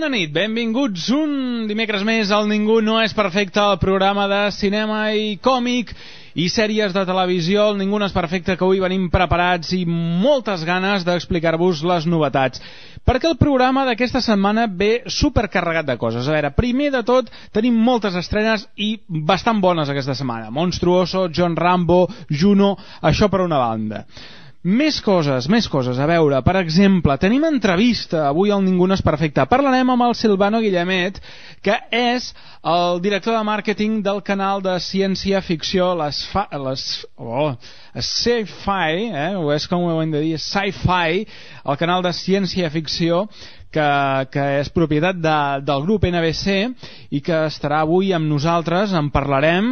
Bona nit, benvinguts un dimecres més al Ningú no és perfecte, el programa de cinema i còmic i sèries de televisió, el Ningú no és perfecte, que avui venim preparats i moltes ganes d'explicar-vos les novetats. Perquè el programa d'aquesta setmana ve supercarregat de coses. A veure, primer de tot, tenim moltes estrenes i bastant bones aquesta setmana. Monstruoso, John Rambo, Juno, això per una banda. Més coses, més coses. A veure, per exemple, tenim entrevista avui al Ningú no és perfecte. Parlarem amb el Silvano Guillemet, que és el director de màrqueting del canal de ciència-ficció, les... Fa, les oh, Sci-Fi, eh? o és com ho hem de dir, Sci-Fi, el canal de ciència-ficció, que, que és propietat de, del grup NBC i que estarà avui amb nosaltres. En parlarem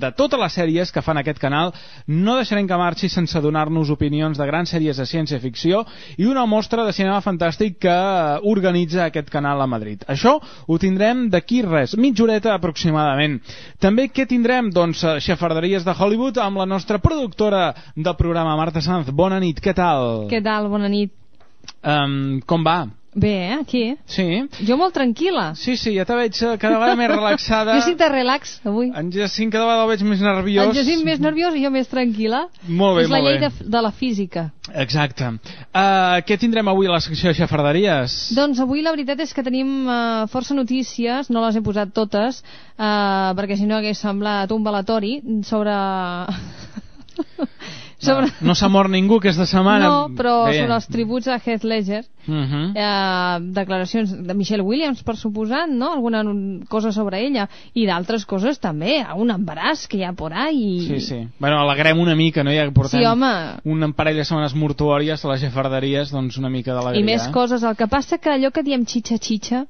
de totes les sèries que fan aquest canal. No deixarem que marxi sense donar-nos opinions de grans sèries de ciència-ficció i una mostra de cinema fantàstic que organitza aquest canal a Madrid. Això ho tindrem d'aquí res, mitja horeta aproximadament. També què tindrem? Doncs eh, xafarderies de Hollywood amb la nostra productora del programa, Marta Sanz. Bona nit, què tal? Què tal? Bona nit. Um, com va? Bé, eh? Aquí. Sí. Jo molt tranquil·la. Sí, sí, ja te veig eh, cada vegada més relaxada. jo sí te relax, avui. En Jacint cada vegada el veig més nerviós. En Jacint més nerviós i jo més tranquil·la. Molt bé, És la molt llei bé. de, de la física. Exacte. Uh, què tindrem avui a la secció de xafarderies? Doncs avui la veritat és que tenim uh, força notícies, no les he posat totes, uh, perquè si no hagués semblat un balatori sobre... sobre... No, no s'ha mort ningú aquesta setmana. No, però Bé. sobre els tributs a Heath Ledger, Uh -huh. eh, declaracions de Michelle Williams, per suposat, no? Alguna cosa sobre ella, i d'altres coses també, un embaràs que hi ha por ahí. Sí, sí. Bueno, alegrem una mica, no? Ja portem Sí, home. un parell de setmanes mortuòries a les xafarderies, doncs una mica d'alegria. I més coses. El que passa que allò que diem xitxa-xitxa,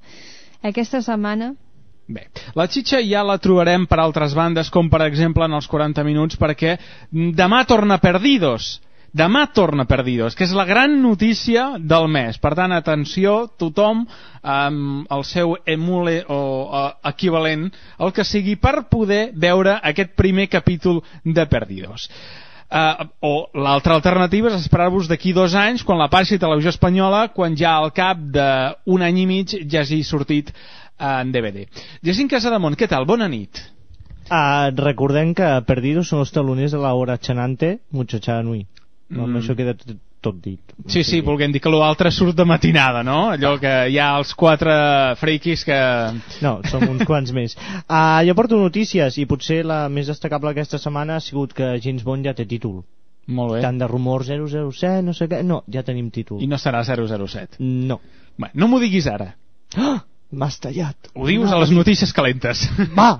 aquesta setmana... Bé, la xitxa ja la trobarem per altres bandes, com per exemple en els 40 minuts, perquè demà torna Perdidos. Demà torna Perdidos, que és la gran notícia del mes. Per tant, atenció, tothom amb el seu emule o uh, equivalent, el que sigui, per poder veure aquest primer capítol de Perdidos. Uh, o l'altra alternativa és esperar-vos d'aquí dos anys quan la passi a Televisió Espanyola quan ja al cap d'un any i mig ja hagi sortit en DVD. Jacint Casademont, què tal? Bona nit. Ah, recordem que Perdidos són els taloners de la hora Chanante, Muchacha Nui. No, Mm. això queda tot, tot dit. Sí, sí, volguem dir que l'altre surt de matinada, no? Allò que hi ha els quatre freakis que... No, som uns quants més. Ah, jo porto notícies i potser la més destacable aquesta setmana ha sigut que James Bond ja té títol. Molt bé. Tant de rumor 007, no sé què... No, ja tenim títol. I no serà 007. No. Bé, no m'ho diguis ara. Ah, M'has tallat. Ho dius a les notícies calentes. Va!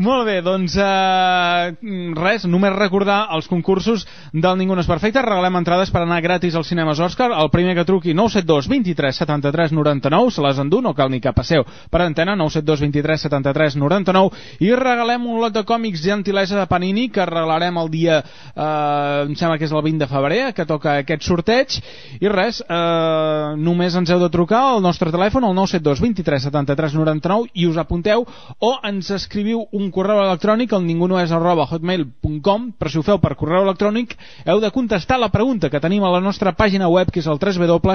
Molt bé, doncs eh, res, només recordar els concursos del Ningú no és perfecte. Regalem entrades per anar gratis als cinemes Òscar. El primer que truqui 972 23 73 99 se les endú, no cal ni cap passeu per antena 972 23 73 99 i regalem un lot de còmics gentilesa de Panini que regalarem el dia eh, em sembla que és el 20 de febrer que toca aquest sorteig i res, eh, només ens heu de trucar al nostre telèfon al 972 23 73 99 i us apunteu o ens escriviu un correu electrònic al ningunoes arroba hotmail.com però si ho feu per correu electrònic heu de contestar la pregunta que tenim a la nostra pàgina web que és el www.grn.es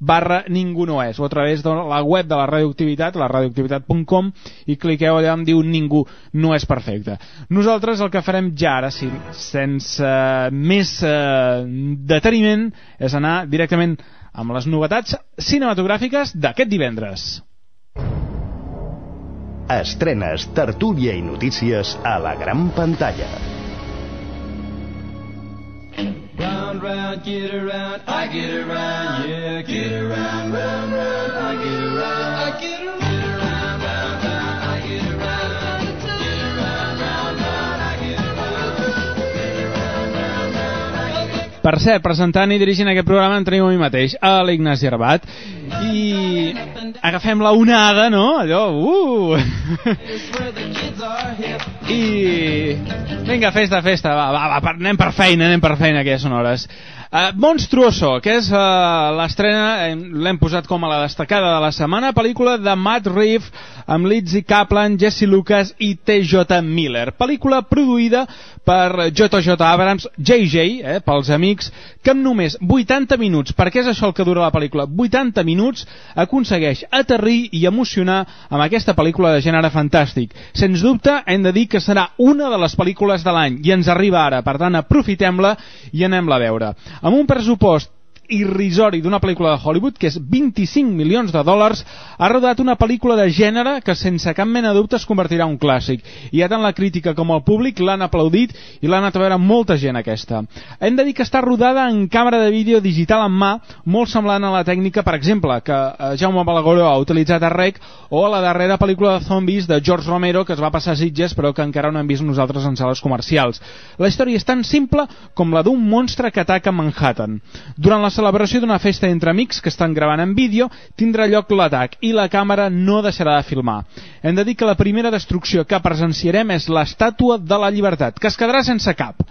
barra ningunoes o a través de la web de la radioactivitat la radioactivitat.com i cliqueu allà on diu ningú no és perfecte. Nosaltres el que farem ja ara sí, sense més eh, deteniment és anar directament amb les novetats cinematogràfiques d'aquest divendres Estrenes, tertúlia i notícies a la gran pantalla. Round, round, get around, I get around, yeah, get around, round, round, I get around, Per cert, presentant i dirigint aquest programa en tenim a mi mateix, a l'Ignasi Arbat. I agafem la onada, no? Allò, uh! I... Vinga, festa, festa, va, va, va, anem per feina, anem per feina, que ja són hores. Uh, Monstruoso, que és uh, l'estrena, l'hem posat com a la destacada de la setmana, pel·lícula de Matt Reeves amb Lizzie Kaplan, Jesse Lucas i T.J. Miller. Pel·lícula produïda per J.J. Abrams, JJ, eh, pels amics, que amb només 80 minuts, perquè és això el que dura la pel·lícula, 80 minuts, aconsegueix aterrir i emocionar amb aquesta pel·lícula de gènere fantàstic. Sens dubte, hem de dir que serà una de les pel·lícules de l'any i ens arriba ara, per tant, aprofitem-la i anem-la a veure. Amb un pressupost irrisori d'una pel·lícula de Hollywood, que és 25 milions de dòlars, ha rodat una pel·lícula de gènere que sense cap mena de dubte es convertirà en un clàssic. I ja tant la crítica com el públic l'han aplaudit i l'han anat a veure molta gent aquesta. Hem de dir que està rodada en càmera de vídeo digital en mà, molt semblant a la tècnica, per exemple, que eh, Jaume Balagoró ha utilitzat a Rec o a la darrera pel·lícula de zombies de George Romero que es va passar a Sitges però que encara no hem vist nosaltres en sales comercials. La història és tan simple com la d'un monstre que ataca Manhattan. Durant la celebració d'una festa entre amics que estan gravant en vídeo, tindrà lloc l'atac i la càmera no deixarà de filmar. Hem de dir que la primera destrucció que presenciarem és l'estàtua de la llibertat, que es quedarà sense cap.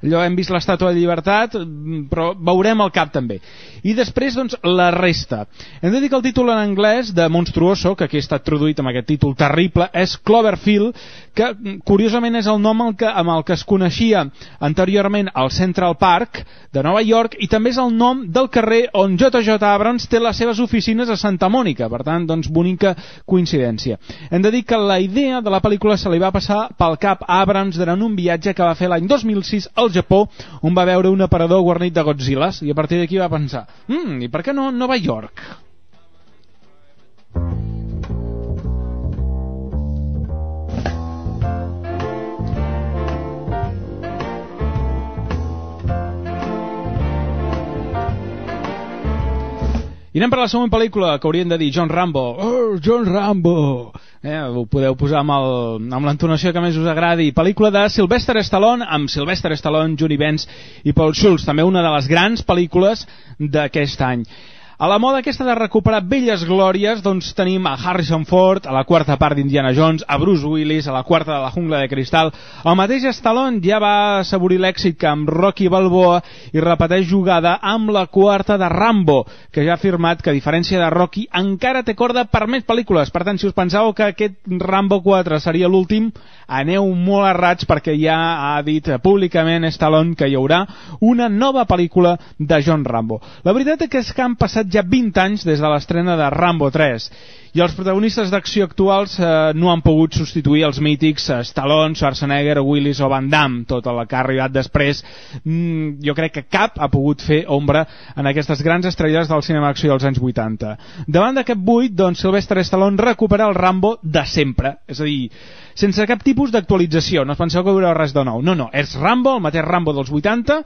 Allò hem vist l'estàtua de llibertat, mm, però veurem el cap també. I després, doncs, la resta. Hem de dir que el títol en anglès de Monstruoso, que aquí ha estat traduït amb aquest títol terrible, és Cloverfield, que mm, curiosament és el nom el que, amb el que es coneixia anteriorment al Central Park de Nova York i també és el nom del carrer on J.J. Abrams té les seves oficines a Santa Mònica, per tant, doncs, bonica coincidència. Hem de dir que la idea de la pel·lícula se li va passar pel cap a Abrams durant un viatge que va fer l'any 2006 al Japó, on va veure un aparador guarnit de Godzillas, i a partir d'aquí va pensar, mm, i per què no Nova York? I anem per la següent pel·lícula que haurien de dir John Rambo. Oh, John Rambo! Eh, ho podeu posar amb l'entonació que més us agradi. Pel·lícula de Sylvester Stallone, amb Sylvester Stallone, Johnny Benz i Paul Schultz. També una de les grans pel·lícules d'aquest any. A la moda aquesta de recuperar velles glòries, doncs tenim a Harrison Ford, a la quarta part d'Indiana Jones, a Bruce Willis, a la quarta de la jungla de cristal. El mateix Stallone ja va assaborir l'èxit que amb Rocky Balboa i repeteix jugada amb la quarta de Rambo, que ja ha afirmat que a diferència de Rocky encara té corda per més pel·lícules. Per tant, si us pensàveu que aquest Rambo 4 seria l'últim, aneu molt errats perquè ja ha dit públicament Stallone que hi haurà una nova pel·lícula de John Rambo. La veritat és que han passat ja 20 anys des de l'estrena de Rambo 3 i els protagonistes d'acció actuals eh, no han pogut substituir els mítics eh, Stallone, Schwarzenegger, Willis o Van Damme, tot el que ha arribat després. Mm, jo crec que cap ha pogut fer ombra en aquestes grans estrelles del cinema d'acció dels anys 80. Davant d'aquest buit, doncs, Sylvester Stallone recupera el Rambo de sempre, és a dir, sense cap tipus d'actualització, no us penseu que hi haurà res de nou. No, no, és Rambo, el mateix Rambo dels 80,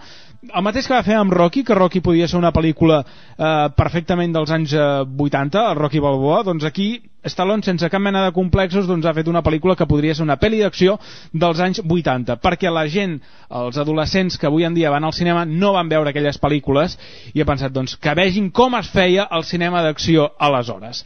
el mateix que va fer amb Rocky, que Rocky podia ser una pel·lícula eh, perfectament dels anys eh, 80, el Rocky Balboa, doncs aquí Stallone, sense cap mena de complexos, doncs ha fet una pel·lícula que podria ser una pel·li d'acció dels anys 80, perquè la gent, els adolescents que avui en dia van al cinema, no van veure aquelles pel·lícules i ha pensat doncs, que vegin com es feia el cinema d'acció aleshores.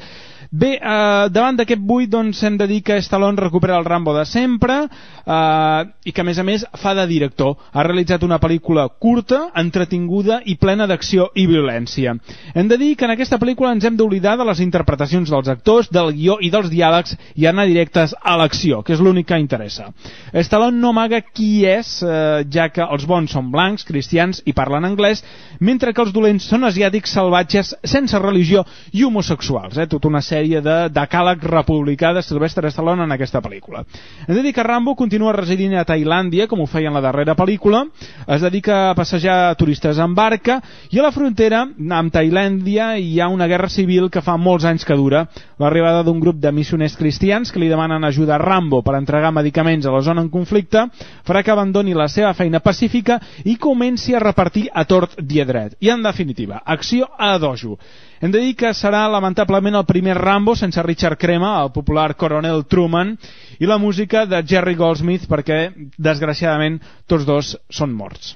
Bé, eh, davant d'aquest buit doncs, hem de dir que Stallone recupera el Rambo de sempre eh, i que a més a més fa de director. Ha realitzat una pel·lícula curta, entretinguda i plena d'acció i violència. Hem de dir que en aquesta pel·lícula ens hem d'oblidar de les interpretacions dels actors, del guió i dels diàlegs i anar directes a l'acció, que és l'únic que interessa. Stallone no amaga qui és, eh, ja que els bons són blancs, cristians i parlen anglès, mentre que els dolents són asiàtics salvatges, sense religió i homosexuals. Eh? Tota una sèrie de decàleg republicà de Sylvester Stallone en aquesta pel·lícula. Hem de dir que Rambo continua residint a Tailàndia, com ho feia en la darrera pel·lícula, es dedica a passejar turistes en barca, i a la frontera, amb Tailàndia, hi ha una guerra civil que fa molts anys que dura. L'arribada d'un grup de missioners cristians que li demanen ajuda a Rambo per entregar medicaments a la zona en conflicte farà que abandoni la seva feina pacífica i comenci a repartir a tort i a dret. I en definitiva, acció a dojo. Hem de dir que serà lamentablement el primer Rambo sense Richard Crema, el popular coronel Truman, i la música de Jerry Goldsmith perquè, desgraciadament, tots dos són morts.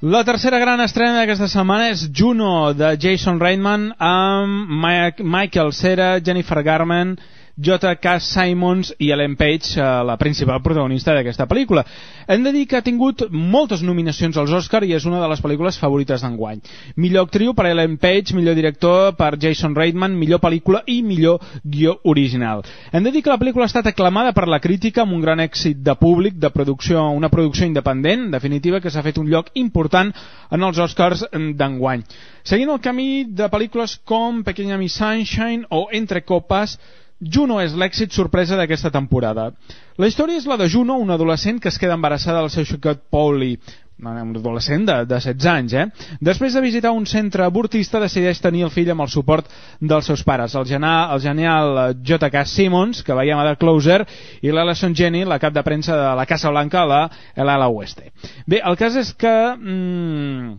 La tercera gran estrena d'aquesta setmana és Juno, de Jason Reitman, amb Michael Cera, Jennifer Garman, J.K. Simons i Ellen Page, eh, la principal protagonista d'aquesta pel·lícula. Hem de dir que ha tingut moltes nominacions als Oscar i és una de les pel·lícules favorites d'enguany. Millor actriu per Ellen Page, millor director per Jason Reitman, millor pel·lícula i millor guió original. Hem de dir que la pel·lícula ha estat aclamada per la crítica amb un gran èxit de públic, de producció, una producció independent, en definitiva, que s'ha fet un lloc important en els Oscars d'enguany. Seguint el camí de pel·lícules com Pequeña Miss Sunshine o Entre Copes, Juno és l'èxit sorpresa d'aquesta temporada. La història és la de Juno, una adolescent que es queda embarassada del seu xicot Pauli, un adolescent de, de 16 anys, eh? Després de visitar un centre abortista, decideix tenir el fill amb el suport dels seus pares, el, genial, el genial J.K. Simmons, que veiem a The Closer, i l'Alison Jenny, la cap de premsa de la Casa Blanca, la l'Ala Oeste. Bé, el cas és que... Mm,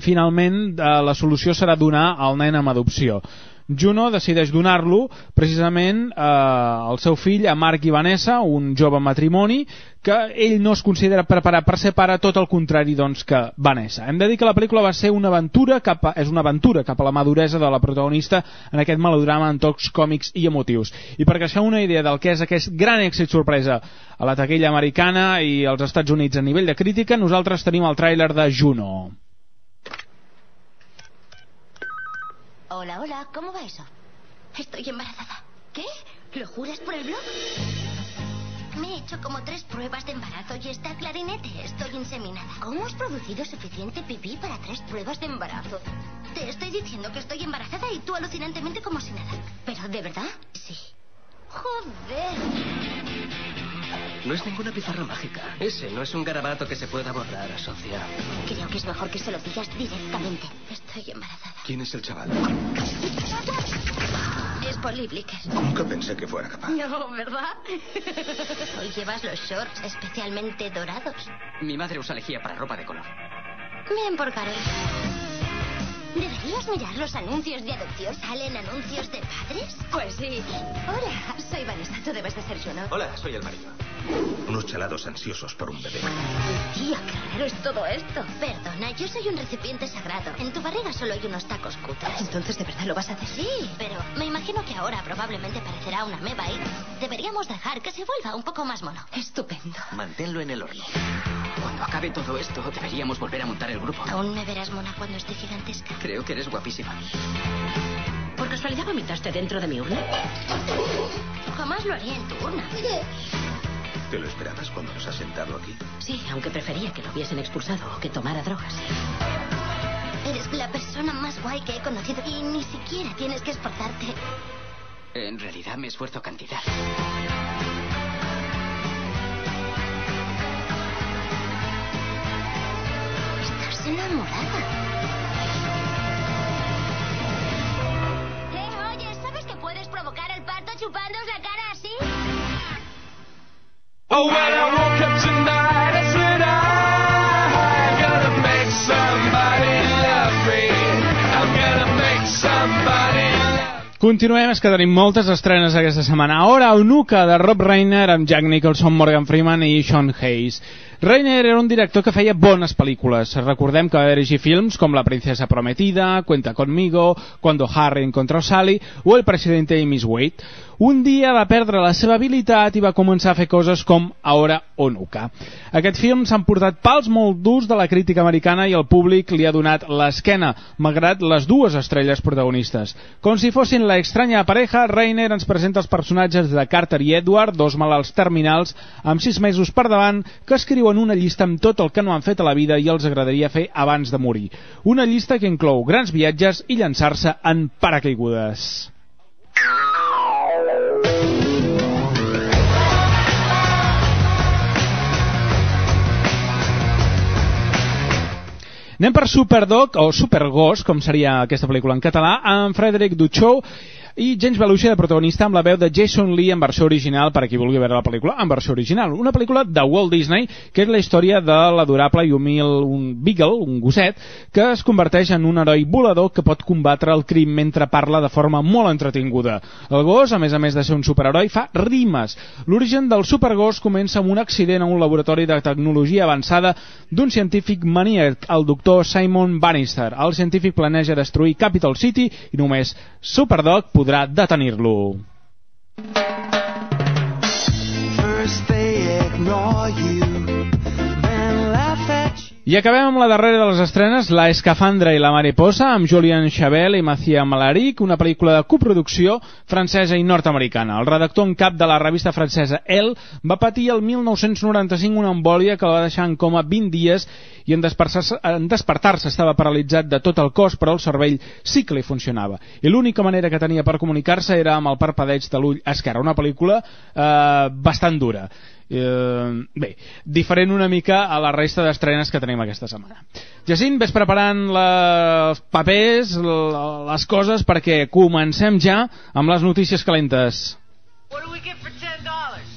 finalment eh, la solució serà donar el nen amb adopció. Juno decideix donar-lo precisament eh, al seu fill, a Marc i Vanessa, un jove matrimoni, que ell no es considera preparat per ser pare, tot el contrari doncs, que Vanessa. Hem de dir que la pel·lícula va ser una aventura cap a, és una aventura cap a la maduresa de la protagonista en aquest melodrama en tocs còmics i emotius. I perquè feu una idea del que és aquest gran èxit sorpresa a la taquilla americana i als Estats Units a nivell de crítica, nosaltres tenim el tràiler de Juno. Hola, hola, ¿cómo va eso? Estoy embarazada. ¿Qué? ¿Lo juras por el blog? Me he hecho como tres pruebas de embarazo y está clarinete. Estoy inseminada. ¿Cómo has producido suficiente pipí para tres pruebas de embarazo? Te estoy diciendo que estoy embarazada y tú alucinantemente como si nada. ¿Pero de verdad? Sí. Joder. No es ninguna pizarra mágica. Ese no es un garabato que se pueda borrar, asocia. Creo que es mejor que se lo digas directamente. Estoy embarazada. ¿Quién es el chaval? Es Polly Blicker. Nunca pensé que fuera capaz. No, ¿verdad? Hoy llevas los shorts especialmente dorados. Mi madre usa lejía para ropa de color. Bien por Carol. ¿Deberías mirar los anuncios de adopción? ¿Salen anuncios de padres? Pues sí. Hola. Soy Vanessa, tú debes de ser Juno. Hola, soy el marido. Unos chalados ansiosos por un bebé. Tía, qué raro es todo esto. Perdona, yo soy un recipiente sagrado. En tu barriga solo hay unos tacos cutres. Entonces, ¿de verdad lo vas a hacer? Sí, pero me imagino que ahora probablemente parecerá una meba y deberíamos dejar que se vuelva un poco más mono. Estupendo. Manténlo en el horno. Cuando acabe todo esto, deberíamos volver a montar el grupo. Aún me verás mona cuando esté gigantesca. Creo que eres guapísima. ¿Por casualidad vomitaste dentro de mi urna? Jamás lo haría en tu urna. ¿Te lo esperabas cuando nos has sentado aquí? Sí, aunque prefería que lo hubiesen expulsado o que tomara drogas. Eres la persona más guay que he conocido y ni siquiera tienes que esforzarte. En realidad me esfuerzo cantidad. Enamorada. Eh, oye, ¿sabes que puedes provocar el parto chupándos la cara así? Oh, when I woke up tonight, I said, I'm gonna make somebody love me. I'm gonna make somebody love Continuem, és que tenim moltes estrenes aquesta setmana. Ara, Eunuca, de Rob Reiner, amb Jack Nicholson, Morgan Freeman i Sean Hayes. Reiner era un director que feia bones pel·lícules. Recordem que va dirigir films com La princesa prometida, Cuenta conmigo, Cuando Harry encontró Sally o El presidente y Miss Wade. Un dia va perdre la seva habilitat i va començar a fer coses com Ahora o Nuca. Aquest film s'han portat pals molt durs de la crítica americana i el públic li ha donat l'esquena, malgrat les dues estrelles protagonistes. Com si fossin la extraña pareja, Reiner ens presenta els personatges de Carter i Edward, dos malalts terminals, amb sis mesos per davant, que escriuen una llista amb tot el que no han fet a la vida i els agradaria fer abans de morir. Una llista que inclou grans viatges i llançar-se en paracaigudes. Anem per Superdog, o Supergos, com seria aquesta pel·lícula en català, amb Frederic Duchou i James Belushi de protagonista amb la veu de Jason Lee en versió original per a qui vulgui veure la pel·lícula en versió original. Una pel·lícula de Walt Disney que és la història de l'adorable i humil un Beagle, un gosset, que es converteix en un heroi volador que pot combatre el crim mentre parla de forma molt entretinguda. El gos, a més a més de ser un superheroi, fa rimes. L'origen del supergos comença amb un accident a un laboratori de tecnologia avançada d'un científic maníac, el doctor Simon Bannister. El científic planeja destruir Capital City i només Superdog podrà detenir-lo. First they ignore you, I acabem amb la darrera de les estrenes, La escafandra i la mariposa, amb Julien Chabel i Mathia Malaric, una pel·lícula de coproducció francesa i nord-americana. El redactor en cap de la revista francesa Elle va patir el 1995 una embòlia que el va deixar en coma 20 dies i en despertar-se en despertar-se estava paralitzat de tot el cos, però el cervell sí que li funcionava. I l'única manera que tenia per comunicar-se era amb el parpadeig de l'ull esquerre. Una pel·lícula eh, bastant dura. Eh, bé, diferent una mica a la resta d'estrenes que tenim aquesta setmana. Jacint, ves preparant els papers, les coses, perquè comencem ja amb les notícies calentes. What do we get for $10?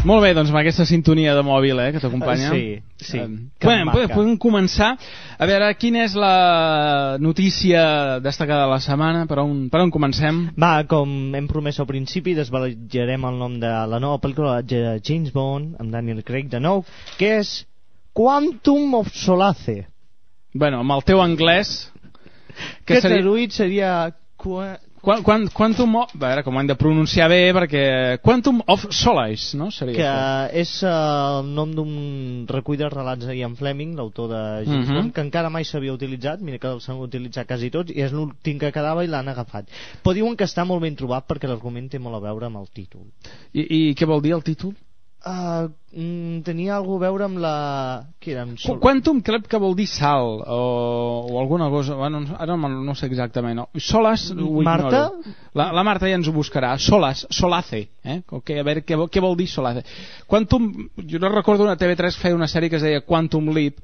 Molt bé, doncs amb aquesta sintonia de mòbil eh, que t'acompanya. Sí, sí, Eh, que podem, podem, començar. A veure, quina és la notícia destacada de la setmana? Per on, per on comencem? Va, com hem promès al principi, desvelajarem el nom de la nova pel·lícula de James Bond, amb Daniel Craig de nou, que és Quantum of Solace. Bueno, amb el teu anglès... Que, que traduït seria... Qua... Quan, quan, quantum of, a veure com ho hem de pronunciar bé perquè Quantum of Solace no? Seria que això. és eh, el nom d'un recull de relats de Ian Fleming, l'autor de James Mhm. Bond, que encara mai s'havia utilitzat, mira que els han utilitzat quasi tots, i és l'últim que quedava i l'han agafat. Però diuen que està molt ben trobat perquè l'argument té molt a veure amb el títol. I, I què vol dir el títol? Uh, tenia alguna a veure amb la... Què era? Amb. Quantum crec que vol dir sal o, o alguna cosa, bueno, ara no, no sé exactament. No. Solas ho Marta? ignoro. La, la Marta ja ens ho buscarà. Solas, Solace. Eh? Okay, a veure què, què vol dir Solace. Quantum, jo no recordo una TV3 feia una sèrie que es deia Quantum Leap,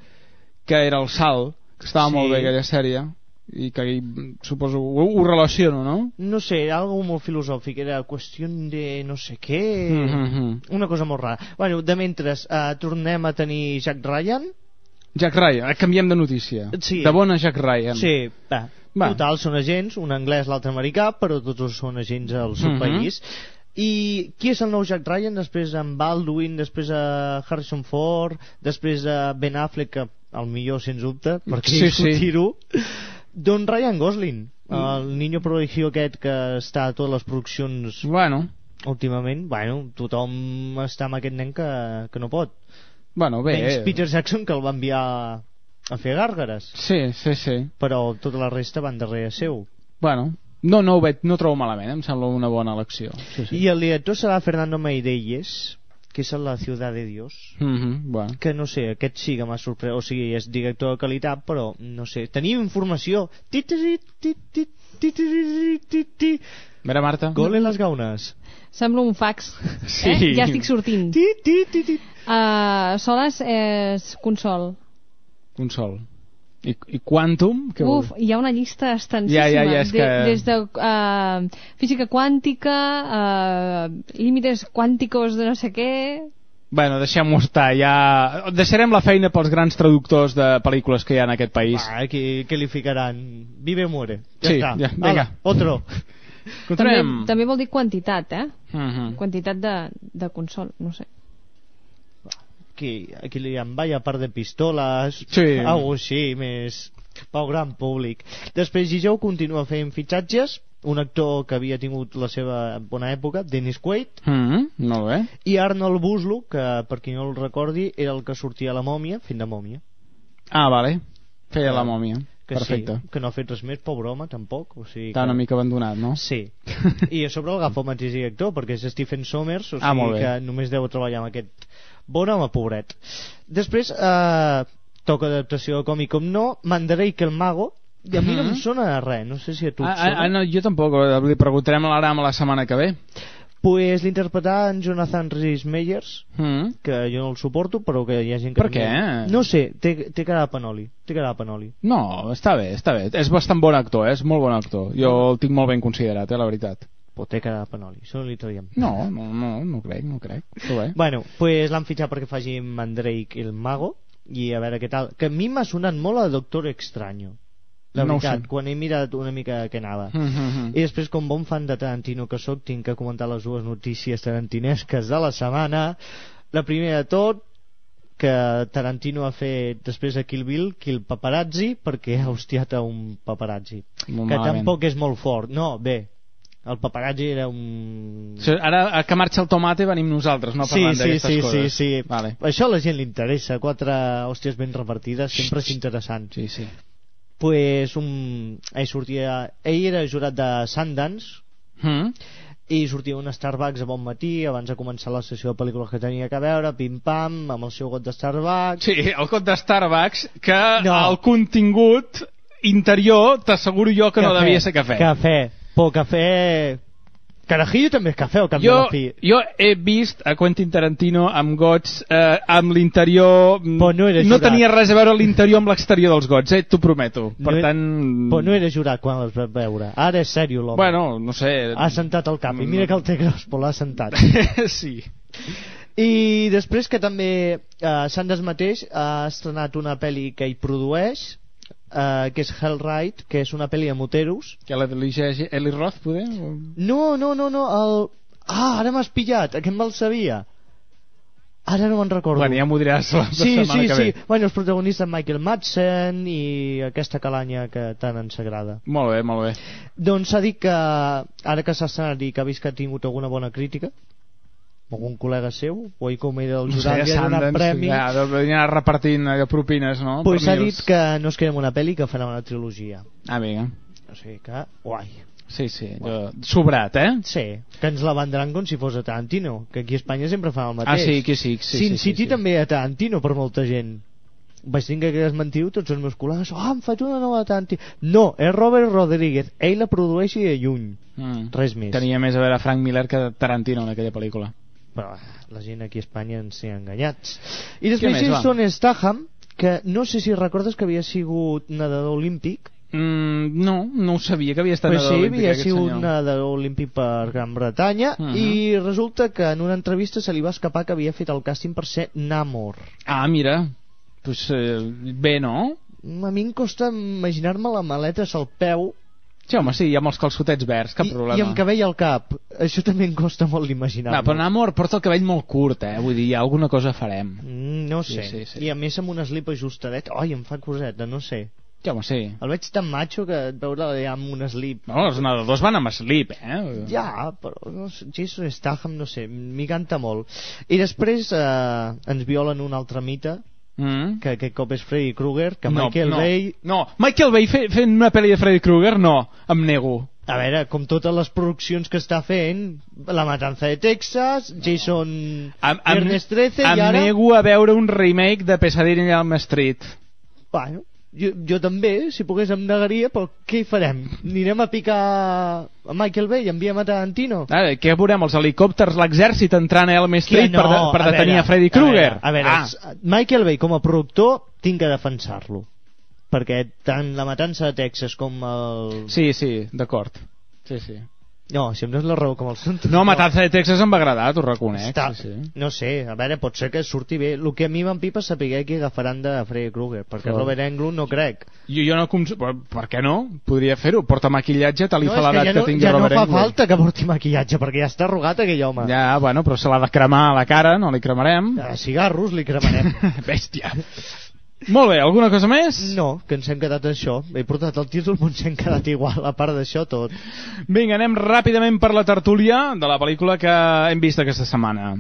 que era el salt, que estava Sí. molt bé aquella sèrie, i que mm, suposo ho, ho relaciono, no? No sé, algo molt filosòfic, era qüestió de no sé què... Mhm. Una cosa molt rara. Bueno, de mentre uh, tornem a tenir Jack Ryan, Jack Ryan, eh, canviem de notícia. Sí. De bona Jack Ryan. Sí, va. Va. Total, són agents, un anglès, l'altre americà, però tots dos són agents al seu Mhm. país. I qui és el nou Jack Ryan? Després en Baldwin, després a Harrison Ford, després a Ben Affleck, que el millor, sens dubte, perquè Sí, sí. Don Ryan Gosling, el niño prodigio aquest que està a totes les produccions Bueno, últimament. Bueno, tothom està amb aquest nen que, que no pot. bueno, bé. Menys Peter Jackson, que el va enviar a fer gàrgares. Sí, sí, sí. Però tota la resta van darrere seu. Bueno, no, no ho veig, no ho trobo malament, em sembla una bona elecció. Sí, sí. I el director serà Fernando Meirelles, que és La ciutat de Dios, mm -hmm, bueno. que no sé, aquest sí que m'ha sorprès, o sigui, és director de qualitat, però no sé, tenim informació. Mira, Marta. Gol en les gaunes. Sembla un fax. Eh? Sí. Eh? Ja estic sortint. Ti, ti, ti, ti. Uh, Soles és Consol. Consol. I, i Quantum? Què vol Uf, hi ha una llista extensíssima. Ja, ja, ja, és de, que- Des de uh, física quàntica, uh, límites quànticos de no sé què... Bueno, deixem-ho estar, ja... Deixarem la feina pels grans traductors de pel·lícules que hi ha en aquest país. Va, què, què li ficaran? Vive o muere. Ja Sí, està. ja, vinga. Ala, otro. També, Continuem. també vol dir quantitat, eh? Mm -hmm. Quantitat de, de consol, no sé. Aquí, aquí li han vaya par de pistoles, Sí. algo així, més pel gran públic. Després Gijou continua fent fitxatges, un actor que havia tingut la seva bona època, Dennis Quaid, Mm -hmm. Molt bé. i Arnold Buslu, que per qui no el recordi era el que sortia a la mòmia, fent de mòmia. Ah, vale. Feia la mòmia. Que Perfecte. sí, que no ha fet res més, pobre home, tampoc. O sigui Està que... una mica abandonat, no? Sí. I a sobre l'agafa el mateix director, perquè és Stephen Sommers, o sigui Ah, molt bé. que només deu treballar amb aquest bon home, pobret. Després, eh, toca adaptació de còmic com no, Mandarake el Mago, i a mi no em Mhm. sona de res, no sé si a tu et Ah, sona. ah, no, jo tampoc, eh, li preguntarem a l'Aram la setmana que ve. Pues l'interpretar en Jonathan Rhys Meyers, Mm. que jo no el suporto, però que hi ha gent que... Per què? No sé, té, té cara de panoli. Té cara de panoli. No, està bé, està bé. És bastant bon actor, eh? és molt bon actor. Jo el tinc molt ben considerat, eh, la veritat. Però té cara de panoli, això no li traiem. No, no, no, no crec, no crec. Però bé. Bueno, pues l'han fitxat perquè faci Mandrake el Mago i a veure què tal. Que a mi m'ha sonat molt a Doctor Extraño. La No veritat, quan he mirat una mica què anava. Mm -hmm. I després, com bon fan de Tarantino que sóc, tinc que comentar les dues notícies tarantinesques de la setmana. La primera de tot, que Tarantino ha fet després de Kill Bill, Kill Paparazzi, perquè ha hostiat a un paparazzi. Molt que malament. tampoc és molt fort. No, bé, el paparazzi era un... Ara que marxa el tomate venim nosaltres, no sí, parlant sí, d'aquestes sí, coses. sí, sí. Vale. Això a la gent li interessa, quatre hòsties ben repartides, sempre és interessant. Sí, sí. Pues un... ell sortia... Ell era jurat de Sundance Mm? i sortia un Starbucks a bon matí abans de començar la sessió de pel·lícules que tenia que veure, pim-pam, amb el seu got de Starbucks... Sí, el cot de Starbucks, que No. el contingut interior t'asseguro jo que no devia ser cafè. Cafè. Però cafè... Carajillo també és cafè, al cap de Jo, la fi. jo he vist a Quentin Tarantino amb gots eh, amb l'interior... Però no era no tenia res a veure l'interior amb l'exterior dels gots, eh? T'ho prometo. Per No tant... Però no era jurat quan els va veure. Ara és sèrio l'home. Bueno, no sé... Ha sentat el cap. I mira que el té gros, però l'ha sentat. sí. I després que també eh, Sanders mateix ha estrenat una pel·li que ell produeix, eh, que és Hellride, que és una pel·li de moteros. Que la dirigeix Eli Roth, poder? O... No, no, no, no, el... Ah, ara m'has pillat, aquest me'l sabia. Ara no me'n recordo. Bueno, ja m'ho diràs la Sí, setmana sí, que sí. ve. Bueno, els protagonistes Michael Madsen i aquesta calanya que tant ens agrada. Molt bé, molt bé. Doncs s'ha dit que ara que s'ha estrenat i que ha vist que ha tingut alguna bona crítica, algun col·lega seu, o ell com era el No sé, jurat, li ha donat Sundance, premi, Ja, deu anar repartint allò propines, no? pues s'ha dit que no es queda amb una pel·li, que farà una trilogia. Ah, vinga. O sigui que, guai. Sí, sí. Jo... Sobrat, eh? Sí, que ens la vendran com si fos a Tarantino, que aquí a Espanya sempre fan el Ah, mateix. sí, que sí. sí, Sin sí, sí, City sí. també a Tarantino per molta gent. Vaig tenir que desmentir tots els meus col·legues. Oh, em faig una nova Tarantino. No, és Robert Rodríguez. Ell la produeix i de lluny. Mm. Res més. Tenia més a veure Frank Miller que Tarantino en aquella pel·lícula. Però la gent aquí a Espanya ens té enganyats. I després més, va? Jason Statham, que no sé si recordes que havia sigut nedador olímpic. Mm, no, no ho sabia que havia estat Pues nedador sí, olímpic havia sigut senyor. nedador olímpic per Gran Bretanya Mhm. i resulta que en una entrevista se li va escapar que havia fet el càsting per ser Namor. Ah, mira. Pues, eh, bé, no? A mi em costa imaginar-me la maleta al peu Sí, home, sí, amb els calçotets verds, cap i, problema. i amb cabell al cap. Això també em costa molt d'imaginar-me. No, però Namor porta el cabell molt curt, eh? Vull dir, alguna cosa farem. Mm, no Sí, sé. sí, sí. I a més amb un slip ajustadet. Ai, em fa coseta, no sé. Sí, home, sí. El veig tan macho que veure allà amb un slip... No, els nedadors van amb slip, eh? Ja, però no sé, Jason Statham, no sé, m'hi canta molt. I després eh, ens violen un altre mite, Mm. que aquest cop és Freddy Krueger, que no, Michael no, Bay... No, Michael Bay fe, fent una pel·li de Freddy Krueger, no, em nego. A veure, com totes les produccions que està fent, La Matanza de Texas, Jason Em, em, Viernes 13 em i ara... nego a veure un remake de Pesadilla en Elm Street. Bueno, jo, jo també, si pogués em negaria, però què hi farem? Anirem a picar a Michael Bay, enviem a Tarantino? Ah, què veurem, els helicòpters, l'exèrcit entrant a Elm Street per, de, per a detenir a, veure, Freddy Krueger? A veure, a veure ah. Michael Bay com a productor tinc que defensar-lo perquè tant la matança de Texas com el... Sí, sí, d'acord. Sí, sí. No, si em dones la raó com el Santos. No, Matanza de Texas em va agradar, t'ho reconec. Està, Sí, sí. No sé, a veure, pot ser que surti bé. El que a mi m'empipa és saber qui agafaran de Freddy Krueger, perquè Clar. Robert Englund no crec. Jo, jo no... Per, per què no? Podria fer-ho. Porta maquillatge, tal i no, fa és que l'edat ja que, no, tingui ja no Robert fa Englund. falta que porti maquillatge, perquè ja està arrugat aquell home. Ja, bueno, però se l'ha de cremar a la cara, no li cremarem. A cigarros li cremarem. Bèstia. Molt bé, alguna cosa més? No, que ens hem quedat això. He portat el títol, però ens hem quedat igual. A part d'això, tot. Vinga, anem ràpidament per la tertúlia de la pel·lícula que hem vist aquesta setmana.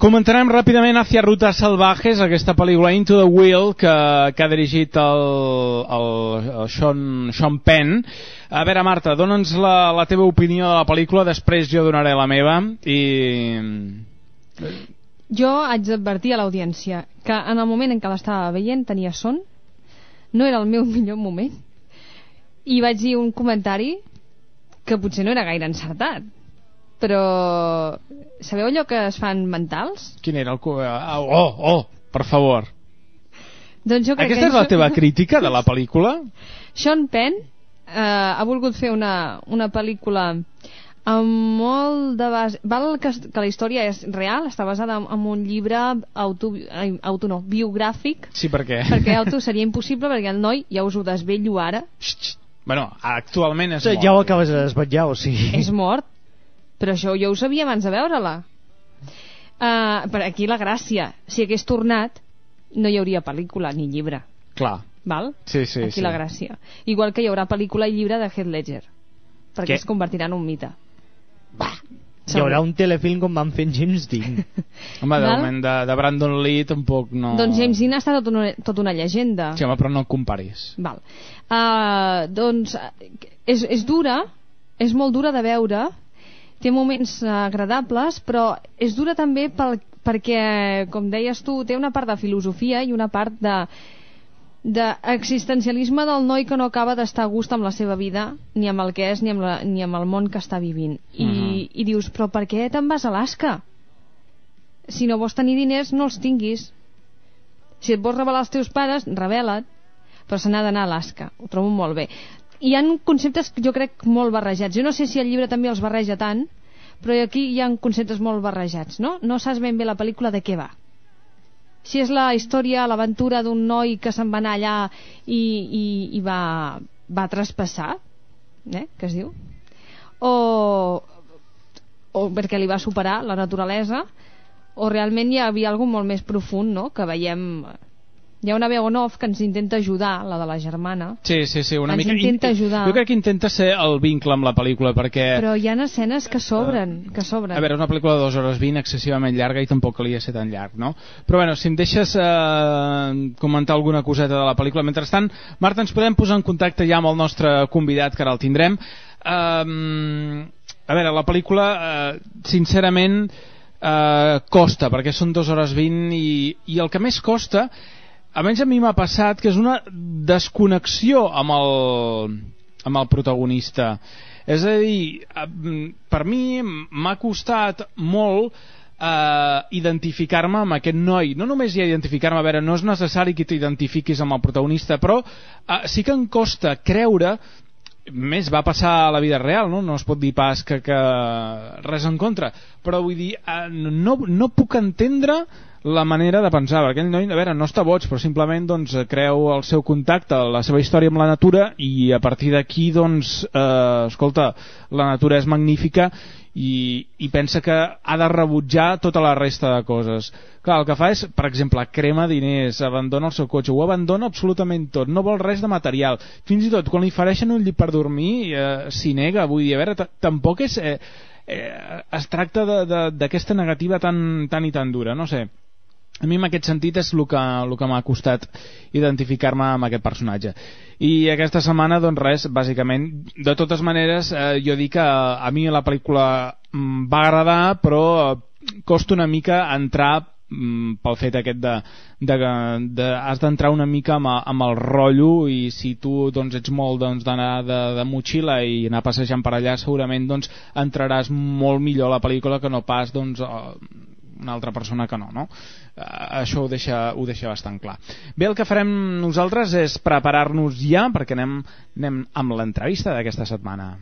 Comentarem ràpidament Hacia Rutas Salvajes, aquesta pel·lícula Into the Wheel que, que ha dirigit el, el, el Sean, Sean Penn. A veure, Marta, dona'ns la, la teva opinió de la pel·lícula, després jo donaré la meva i... Jo haig d'advertir a l'audiència que en el moment en què l'estava veient tenia son, no era el meu millor moment, i vaig dir un comentari que potser no era gaire encertat, però sabeu allò que es fan mentals? Quin era el... co- ah, Oh, oh, per favor. Doncs jo crec Aquesta que és la teva crítica de la pel·lícula? Sean Penn eh, ha volgut fer una, una pel·lícula amb molt de base... Val que, que la història és real, està basada en, en un llibre auto, ai, auto no, biogràfic, Sí, per què? perquè auto seria impossible perquè el noi, ja us ho desvello ara, Bueno, actualment és Ja mort. ho acabes de desvetllar, o sigui... és mort. Però això jo ho sabia abans de veure-la. Uh, per aquí la gràcia. Si hagués tornat, no hi hauria pel·lícula ni llibre. Clar. Val? Sí, sí, aquí sí. la gràcia. Igual que hi haurà pel·lícula i llibre de Heath Ledger. Perquè Què? es convertirà en un mite. Hi haurà un telefilm com van fer James Dean. Home, de moment de, de Brandon Lee tampoc no... Doncs James Dean ha estat tot una, tot una llegenda. Sí, home, però no comparis. Val. Uh, doncs eh, és, és dura, és molt dura de veure, té moments eh, agradables, però és dura també pel, perquè, com deies tu, té una part de filosofia i una part de d'existencialisme del noi que no acaba d'estar a gust amb la seva vida, ni amb el que és, ni amb, la, ni amb el món que està vivint. I, Mhm. i dius, però per què te'n vas a Alaska? Si no vols tenir diners, no els tinguis. Si et vols revelar als teus pares, revela't, però se n'ha d'anar a Alaska. Ho trobo molt bé. Hi han conceptes, jo crec, molt barrejats. Jo no sé si el llibre també els barreja tant, però aquí hi han conceptes molt barrejats, no? No saps ben bé la pel·lícula de què va. Si és la història, l'aventura d'un noi que se'n va anar allà i, i, i va, va traspassar, eh, que es diu, o, o perquè li va superar la naturalesa, o realment hi havia alguna molt més profund, no?, que veiem... Hi ha una veu en off que ens intenta ajudar, la de la germana, Sí, sí, sí, una Ens mica... intenta ajudar. Jo crec que intenta ser el vincle amb la pel·lícula, perquè... però hi ha escenes que sobren, que sobren. A veure, una pel·lícula de 2 hores 20 excessivament llarga i tampoc calia ser tan llarg, no? Però bueno, si em deixes eh, comentar alguna coseta de la pel·lícula. Mentrestant, Marta, ens podem posar en contacte ja amb el nostre convidat, que ara el tindrem. Eh, a veure, la pel·lícula, eh, sincerament, eh, costa, perquè són 2 hores 20 i, i el que més costa, almenys a mi m'ha passat, que és una desconnexió amb el, amb el protagonista. És a dir, eh, per mi m'ha costat molt eh, identificar-me amb aquest noi. No només ja identificar-me, a veure, no és necessari que t'identifiquis amb el protagonista, però eh, sí que em costa creure més va passar a la vida real, no? No es pot dir pas que, que res en contra, però vull dir, eh, no, no puc entendre la manera de pensar, aquell noi, a veure, no està boig, però simplement doncs, creu el seu contacte, la seva història amb la natura i a partir d'aquí, doncs, eh, escolta, la natura és magnífica i, i pensa que ha de rebutjar tota la resta de coses. Clar, el que fa és, per exemple, crema diners, abandona el seu cotxe, ho abandona absolutament tot, no vol res de material. Fins i tot, quan li fareixen un llit per dormir, eh, s'hi nega, vull dir, a veure, tampoc és... Eh, eh, es tracta d'aquesta negativa tan, tan i tan dura, no sé. A mi en aquest sentit és el que, el que m'ha costat identificar-me amb aquest personatge. I aquesta setmana, doncs res, bàsicament, de totes maneres, eh, jo dic que a mi la pel·lícula mm, va agradar, però eh, costa una mica entrar mm, pel fet aquest de, de, de has d'entrar una mica amb, amb el rotllo i si tu doncs, ets molt doncs, d'anar de, de motxilla i anar passejant per allà segurament doncs, entraràs molt millor a la pel·lícula que no pas doncs, eh, una altra persona que no, no? Eh, això ho deixa, ho deixa bastant clar. Bé, el que farem nosaltres és preparar-nos ja perquè anem, anem amb l'entrevista d'aquesta setmana.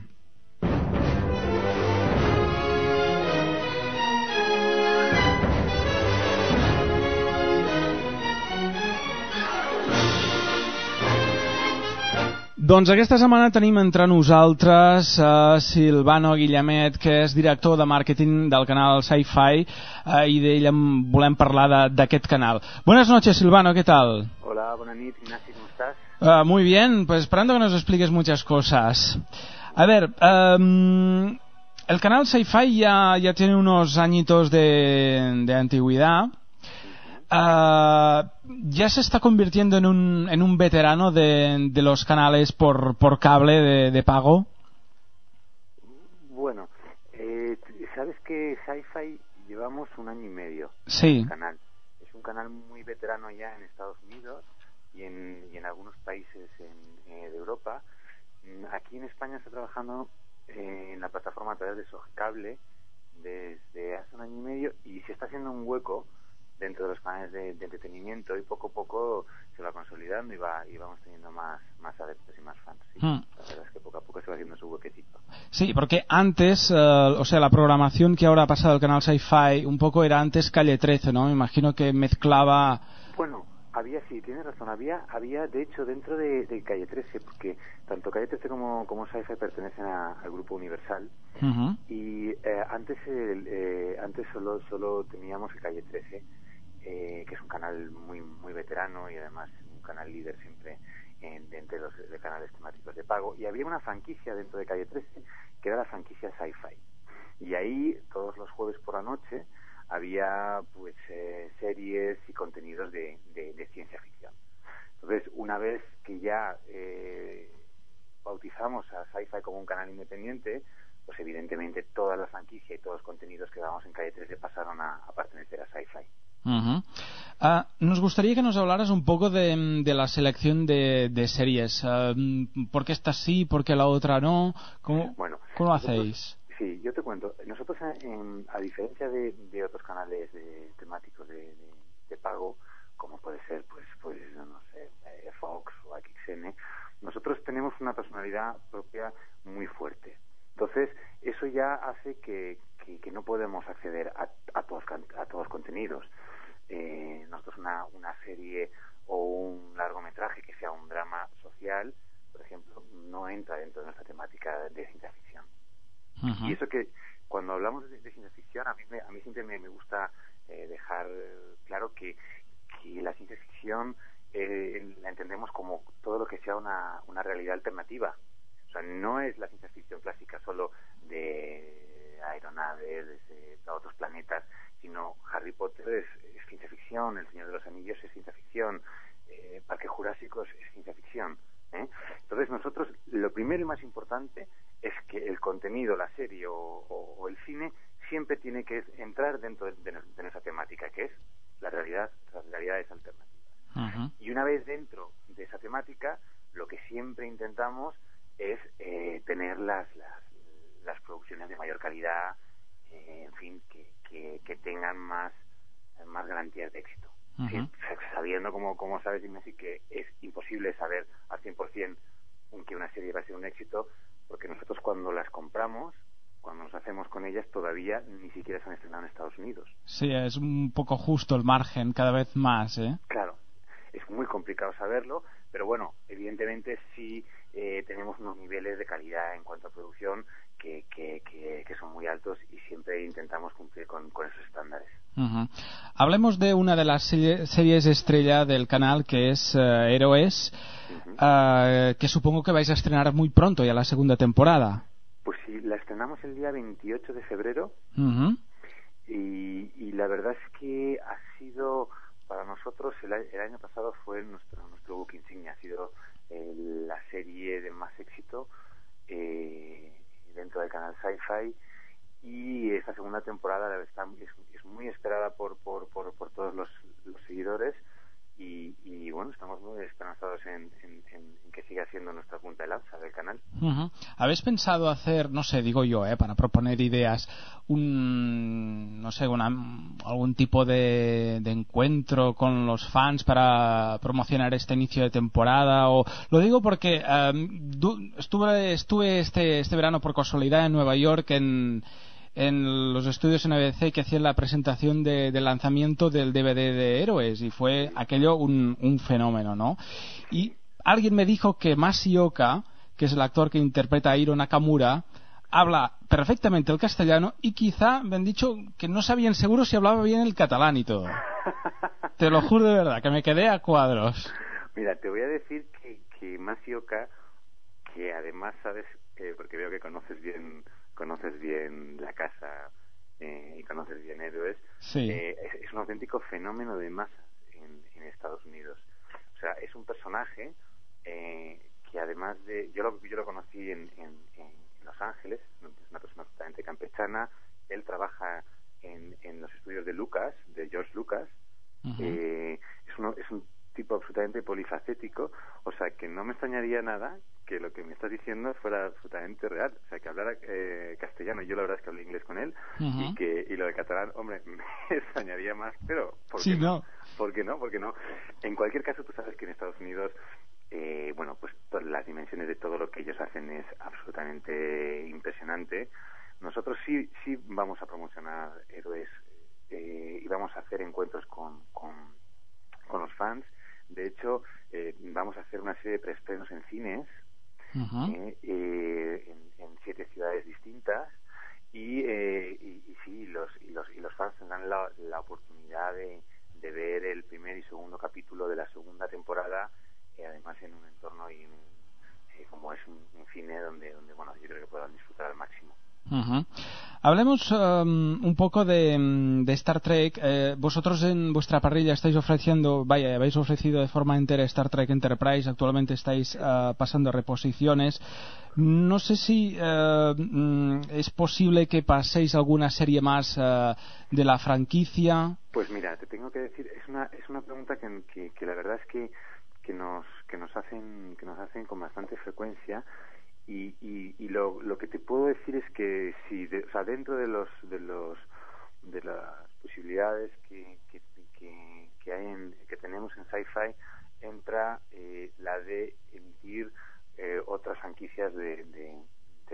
Doncs aquesta setmana tenim entre nosaltres uh, Silvano Guillemet, que és director de màrqueting del canal Sci-Fi, uh, i d'ell volem parlar d'aquest canal. Buenas noches, Silvano, ¿qué tal? Hola, buenas noches, Ignacio, ¿cómo estás? Uh, muy bien, pues esperando que nos expliques muchas cosas. A ver, um, el canal Sci-Fi ya, ya tiene unos añitos de, de antigüedad. Ah, ya se está convirtiendo en un, en un veterano de, de los canales por, por cable de, de pago. Bueno, eh, sabes que Sci-Fi llevamos un año y medio. Sí. el canal. Es un canal muy veterano ya en Estados Unidos y en, y en algunos países en, eh, de Europa. Mm, Aquí en España está trabajando eh, en la plataforma a través de Sogcable desde hace un año y medio y se está haciendo un hueco dentro de los canales de, de entretenimiento y poco a poco se va consolidando y va y vamos teniendo más más adeptos y más fans. sí. Hmm. La verdad es que poco a poco se va haciendo su huequecito. Sí, porque antes, eh, o sea, la programación que ahora ha pasado al canal Sci-Fi un poco era antes Calle 13, ¿no? Me imagino que mezclaba... Bueno, había, sí, tienes razón, había, había de hecho dentro de, de Calle 13, porque tanto Calle 13 como, como Sci-Fi pertenecen a- al grupo Universal, y eh, antes el, eh, antes solo solo teníamos el Calle 13, eh, que es un canal muy muy veterano y además un canal líder siempre en, de entre los canales temáticos de pago, y había una franquicia dentro de Calle 13 que era la franquicia Sci-Fi. Y ahí, todos los jueves por la noche, había pues eh, series y contenidos de, de- ciencia ficción. Entonces, una vez que ya eh, bautizamos a Sci-Fi como un canal independiente, pues evidentemente toda la franquicia y todos los contenidos que dábamos en Calle 13 pasaron a pertenecer a Sci-Fi. Ujú. Ah, nos gustaría que nos hablaras un poco de, de la selección de, de series. Ah, ¿Por qué esta sí, por qué la otra no? ¿Cómo, Bueno, cómo lo nosotros- hacéis? Sí, yo te cuento. Nosotros, en- a diferencia de, de otros canales de, temáticos de, pago, como puede ser, pues, pues no sé, eh, Fox o XN, nosotros tenemos una personalidad propia muy fuerte. Entonces, eso ya hace que, que, que no podemos acceder a, a, todos, a todos los contenidos. Eh, nosotros una, una serie o un largometraje que sea un drama social, por ejemplo, no entra dentro de nuestra temática de ciencia ficción. Y eso que cuando hablamos de, de ciencia ficción, a mí, me- a mí siempre me, me gusta eh, dejar claro que, que la ciencia ficción eh, la entendemos como todo lo que sea una, una realidad alternativa. O sea, no es la ciencia ficción clásica solo de aeronaves, de, de otros planetas, sino Harry Potter es, es ciencia ficción, El Señor de los Anillos es ciencia ficción, eh, Parque Jurásico es, es ciencia ficción. ¿eh? Entonces nosotros lo primero y más importante es que el contenido, la serie o, o- o el cine siempre tiene que entrar dentro de, de- de nuestra temática, que es la realidad, las realidades alternativas. Y una vez dentro de esa temática, lo que siempre intentamos es eh, tener las, las, las producciones de mayor calidad, eh, en fin, que, que, que tengan más, más garantías de éxito. Sí, sabiendo, como, como sabes, Ignasi, que es imposible saber al 100% en que una serie va a ser un éxito, porque nosotros cuando las compramos, cuando nos hacemos con ellas, todavía ni siquiera se han estrenado en Estados Unidos. Sí, es un poco justo el margen, cada vez más, ¿eh? Claro, es muy complicado saberlo, pero bueno, evidentemente sí eh, tenemos unos niveles de calidad en cuanto a producción que, que, que, que son muy altos y siempre intentamos cumplir con, con esos estándares. Hablemos de una de las serie- series estrella del canal, que es eh, Héroes, eh, que supongo que vais a estrenar muy pronto ya la segunda temporada. Pues sí, la estrenamos el día 28 de febrero. Y, y la verdad es que ha sido para nosotros el, el año pasado fue nuestro nuestro book insignia. Ha sido eh, la serie de más éxito eh, dentro del canal Sci-Fi y esta segunda temporada está, es, es muy esperada por por, por, todos los seguidores y, y bueno estamos muy esperanzados en, en- en- que siga siendo nuestra punta de lanza del canal Ujú. ¿Habéis pensado hacer, no sé, digo yo, eh, para proponer ideas, un, no sé, una, algún tipo de, de encuentro con los fans para promocionar este inicio de temporada? O lo digo porque du- estuve, estuve este, este verano por casualidad en Nueva York en en los estudios NBC que hacían la presentación de, del lanzamiento del DVD de Héroes y fue aquello un, un fenómeno, ¿no? Y alguien me dijo que Masioka, que es el actor que interpreta a Hiro Nakamura, habla perfectamente el castellano y quizá me han dicho que no sabían seguro si hablaba bien el catalán y todo. Te lo juro de verdad, que me quedé a cuadros. Mira, te voy a decir que, que Masioka, que además sabes, eh, porque veo que conoces bien conoces bien la casa eh, y conoces bien héroes, Sí. eh, es, es un auténtico fenómeno de masas en, en Estados Unidos. O sea, es un personaje eh, que además de... Yo lo, yo lo conocí en, en, en Los Ángeles, es una persona totalmente campechana, él trabaja en, en los estudios de Lucas, de George Lucas, eh, es, uno, es un tipo absolutamente polifacético, o sea que no me extrañaría nada que lo que me estás diciendo fuera absolutamente real, o sea que hablara eh, castellano, yo la verdad es que hablé inglés con él y que y lo de catalán, hombre, me extrañaría más, pero ¿por Sí, qué no. ¿Por qué no? ¿Por qué no? En cualquier caso, tú sabes que en Estados Unidos, eh, bueno, pues las dimensiones de todo lo que ellos hacen es absolutamente impresionante. Nosotros sí, sí vamos a promocionar héroes eh, y vamos a hacer encuentros con, con, con los fans. De hecho, eh, vamos a hacer una serie de preestrenos en cines eh, eh, en, en siete ciudades distintas. Y, eh, y, y sí los y los y los fans tendrán la, la oportunidad de, de ver el primer y segundo capítulo de la segunda temporada eh, además en un entorno y un- como es un, un cine donde donde bueno yo creo que puedan disfrutar al máximo Ujú. Hablemos um, un poco de, mm, de Star Trek. Eh, vosotros en vuestra parrilla estáis ofreciendo, vaya, habéis ofrecido de forma entera Star Trek Enterprise. Actualmente estáis ah, pasando reposiciones. No sé si mm, es posible que paséis alguna serie más eh, de la franquicia. Pues mira, te tengo que decir, es una, es una pregunta que, que, que la verdad es que, que nos, que nos hacen, que nos hacen con bastante frecuencia y, y, y lo, lo que te puedo decir es que si, de- o sea, dentro de los, de los, de las posibilidades que, que, que, hay en, que tenemos en Sci-Fi entra eh, la de emitir eh, otras franquicias de, de,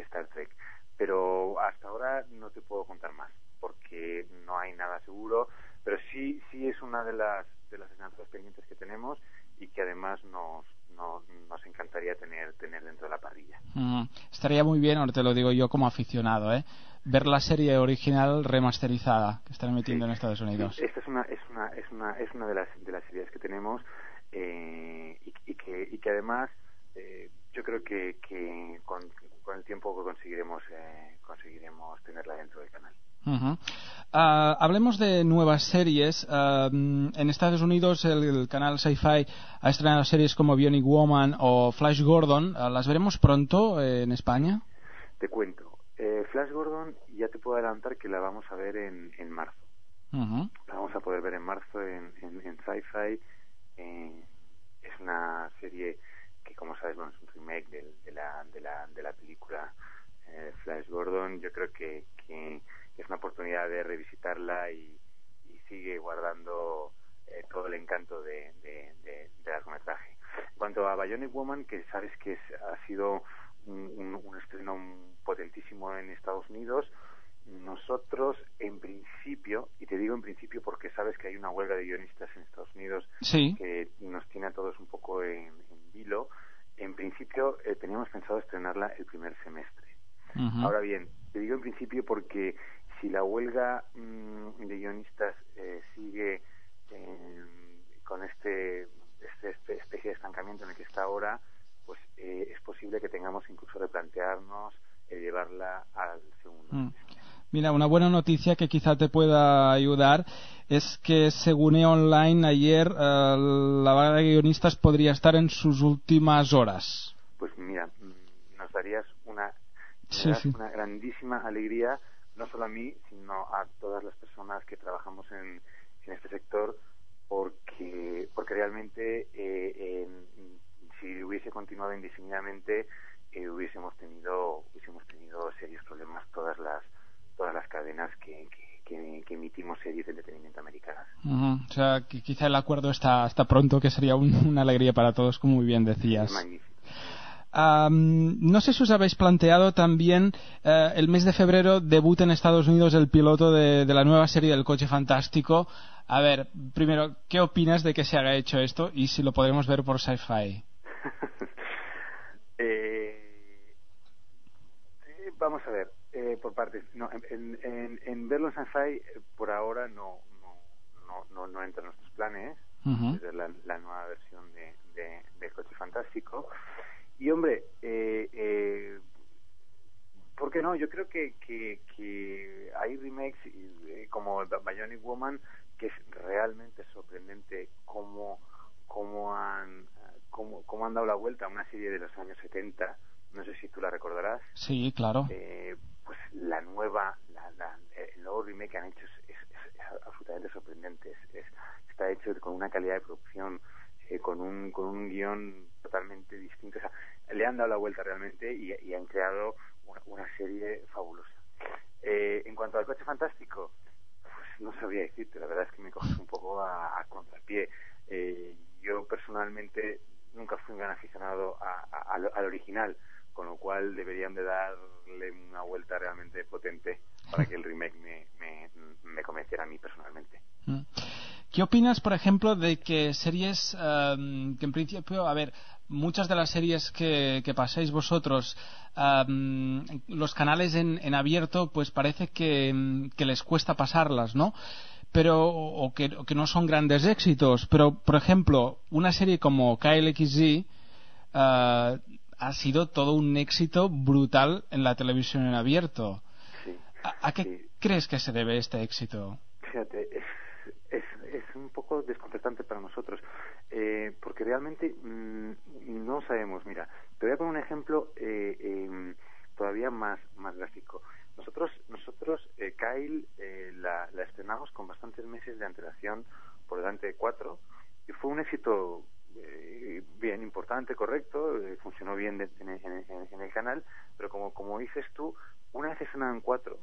Star Trek. Pero hasta ahora no te puedo contar más porque no hay nada seguro, pero sí sí es una de las de las pendientes que tenemos y que además nos no- nos encantaría tener tener dentro de la parrilla. Ujú. Estaría muy bien, ahora te lo digo yo como aficionado, ¿eh? ver la serie original remasterizada que están emitiendo en Estados Unidos. Esta es una es una es una es una de las de las ideas que tenemos eh, y, y que y que además eh, yo creo que, que con, con el tiempo conseguiremos eh, conseguiremos tenerla dentro del canal. Ujú. Ah, hablemos de nuevas series. Mm, en Estados Unidos el, el canal Sci-Fi ha estrenado series como Bionic Woman o Flash Gordon. Ah, ¿Las veremos pronto eh, en España? Te cuento, eh, Flash Gordon ya te puedo adelantar que la vamos a ver en, en marzo. La vamos a poder ver en marzo en, en, en Sci-Fi. Eh, es una serie que, como sabes, bueno, es un remake del- de, la, de, la, de la película eh, Flash Gordon. Yo creo que, que es una oportunidad de revisitarla y, y sigue guardando eh, todo el encanto de, de, de, de largometraje. En cuanto a Bionic Woman, que sabes que es- ha sido un, un, un estreno potentísimo en Estados Unidos, nosotros en principio, y te digo en principio porque sabes que hay una huelga de guionistas en Estados Unidos Sí. que nos tiene a todos un poco en, en vilo, en principio eh, teníamos pensado estrenarla el primer semestre. Ahora bien, te digo en principio porque si la huelga mm, de guionistas eh, sigue eh, con este, este, este especie de estancamiento en el que está ahora, pues eh, es posible que tengamos incluso replantearnos llevarla al segundo. Mm. Mira, una buena noticia que quizá te pueda ayudar es que según E-Online ayer eh, la vaga de guionistas podría estar en sus últimas horas. Pues mira, mm, nos darías una, Sí, sí. una grandísima alegría, no solo a mí, sino a todas las personas que trabajamos en, en este sector, porque, porque realmente eh, si hubiese continuado indefinidamente, eh, hubiésemos tenido hubiésemos tenido serios problemas todas las todas las cadenas que, que, que- que emitimos series de entretenimiento americanas. O sea, que quizá el acuerdo está, está pronto, que sería un- una alegría para todos, como muy bien decías. Am, no sé si os habéis planteado también eh, el mes de febrero debut en Estados Unidos el piloto de, de la nueva serie del coche fantástico. A ver, primero, ¿qué opinas de que se haga hecho esto y si lo podremos ver por sci-fi? Eh, eh, vamos a ver, eh, por partes. No, en, en, verlo en Sci-Fi, eh, por ahora no, no, no, no, no entra en nuestros planes. Ver la, la nueva versión de, de, del Coche Fantástico. Y hombre, eh, eh, ¿Por qué no? Yo creo que, que, que hay remakes eh, como Bionic Woman que es realmente sorprendente cómo, cómo, han, cómo, cómo han dado la vuelta a una serie de los años 70. No sé si tú la recordarás. Sí, claro. Eh, pues la nueva, la, la- el nuevo remake que han hecho es, es- absolutamente sorprendente. Es- es- está hecho con una calidad de producción, eh, con un con un guion totalmente distinto. O sea, le han dado la vuelta realmente y, y han creado una, una serie fabulosa. Eh, en cuanto al coche fantástico, pues no sabría decirte. La verdad es que me coges un poco a, a contrapié. Eh, yo personalmente nunca fui un gran aficionado a- a- al, al original, con lo cual deberían de darle una vuelta realmente potente para que el remake me, me, me convenciera a mí personalmente. Mm. ¿Qué opinas, por ejemplo, de que series em, que en principio, a ver, muchas de las series que, que pasáis vosotros, em, los canales en, en abierto, pues parece que, que les cuesta pasarlas, ¿no? Pero, o que, o que no son grandes éxitos. Pero, por ejemplo, una serie como KLXZ eh, ha sido todo un éxito brutal en la televisión en abierto. Sí. ¿A, a qué crees que se debe este éxito? Fíjate, es, es, es un poco desconcertante para nosotros, eh, porque realmente mm, no sabemos. Mira, te voy a poner un ejemplo eh, em, todavía más, más gráfico. Nosotros, nosotros eh, Kyle, eh, la, la estrenamos con bastantes meses de antelación por delante de cuatro y fue un éxito eh, bien importante, correcto, eh, funcionó bien de- en, en- en- el canal, pero como, como dices tú, una vez estrenado en cuatro,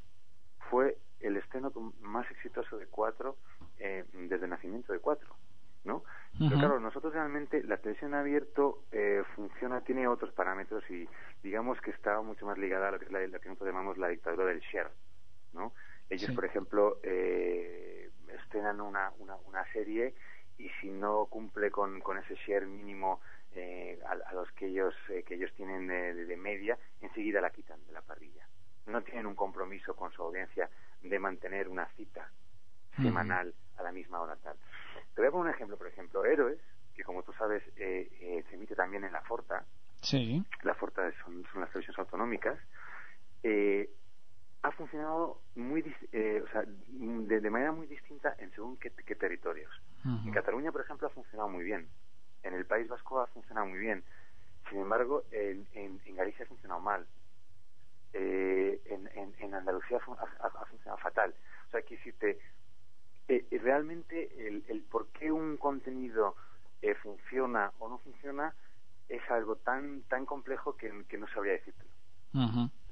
fue el estreno más exitoso de cuatro desde el nacimiento de cuatro, ¿no? Pero claro, nosotros realmente la televisión abierto eh, funciona, tiene otros parámetros y digamos que está mucho más ligada a lo que es la, lo que nosotros llamamos la dictadura del share, ¿no? Ellos, Sí. por ejemplo, eh, estrenan una, una, una serie y si no cumple con, con ese share mínimo eh, a, a los que ellos eh, que ellos tienen de, de- de media, enseguida la quitan de la parrilla. No tienen un compromiso con su audiencia de mantener una cita semanal a la misma hora tal. Te voy a poner un ejemplo, por ejemplo, Héroes, que como tú sabes eh, eh, se emite también en la Forta, Sí. la Forta son, son las televisiones autonómicas, eh, ha funcionado muy eh, o sea, de, de manera muy distinta en según qué, qué territorios. En Cataluña, por ejemplo, ha funcionado muy bien. En el País Vasco ha funcionado muy bien. Sin embargo, en, en, en Galicia ha funcionado mal. Eh, en, en, en Andalucía ha funcionado fatal. O sea, que si te eh, eh, realmente el, el por qué un contenido eh, funciona o no funciona es algo tan tan complejo que, que no sabría decirte.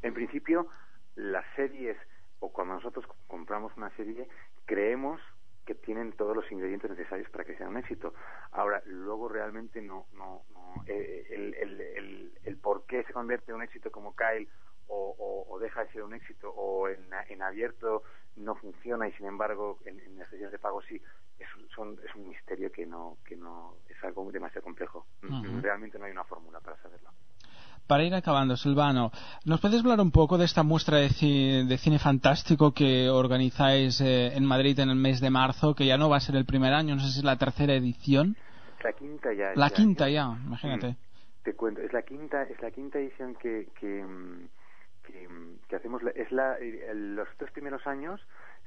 En principio, las series, o cuando nosotros compramos una serie, creemos que tienen todos los ingredientes necesarios para que sea un éxito. Ahora, luego realmente no, no, no eh, el, el, el, el por qué se convierte en un éxito como Kyle o, o, o deja de ser un éxito o en, en abierto y sin embargo en, en las series de pago sí es, un- son, es un misterio que no que no es algo demasiado complejo Ujú. realmente no hay una fórmula para saberlo Para ir acabando, Silvano, ¿nos puedes hablar un poco de esta muestra de, ci- de cine fantástico que organizáis eh, en Madrid en el mes de marzo, que ya no va a ser el primer año, no sé si es la tercera edición? la quinta ya La este quinta año. ya, imagínate. Mm. Te cuento, es la quinta, es la quinta edición que que, mm, que, mm, que hacemos. Es la, los tres primeros años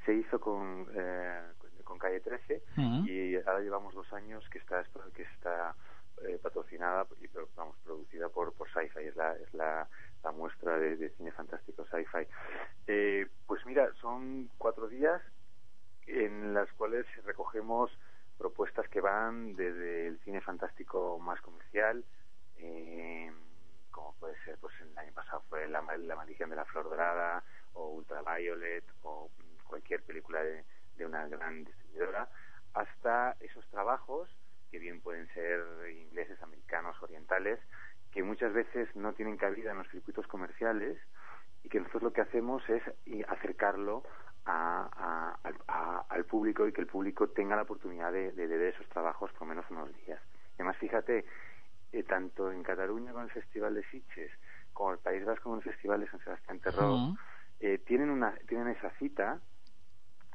se hizo con eh, con- Calle 13 Ujú. y ahora llevamos dos años que está que está eh, patrocinada y vamos producida por por Sci-Fi es la es la, la muestra de, de cine fantástico Sci-Fi. Eh, pues mira, son cuatro días en las cuales recogemos propuestas que van desde el cine fantástico más comercial, eh, como puede ser, pues el año pasado fue La, la maldición de la flor dorada, o Ultraviolet, o cualquier película de, de una gran distribuidora, hasta esos trabajos que bien pueden ser ingleses, americanos, orientales, que muchas veces no tienen cabida en los circuitos comerciales y que nosotros lo que hacemos es acercarlo a- a- al- a- al público y que el público tenga la oportunidad de, de ver esos trabajos por menos unos días. Además, fíjate, eh, tanto en Cataluña con el Festival de Sitges como el País Vasco con el Festival de San Sebastián Terror, eh, tienen, una, tienen esa cita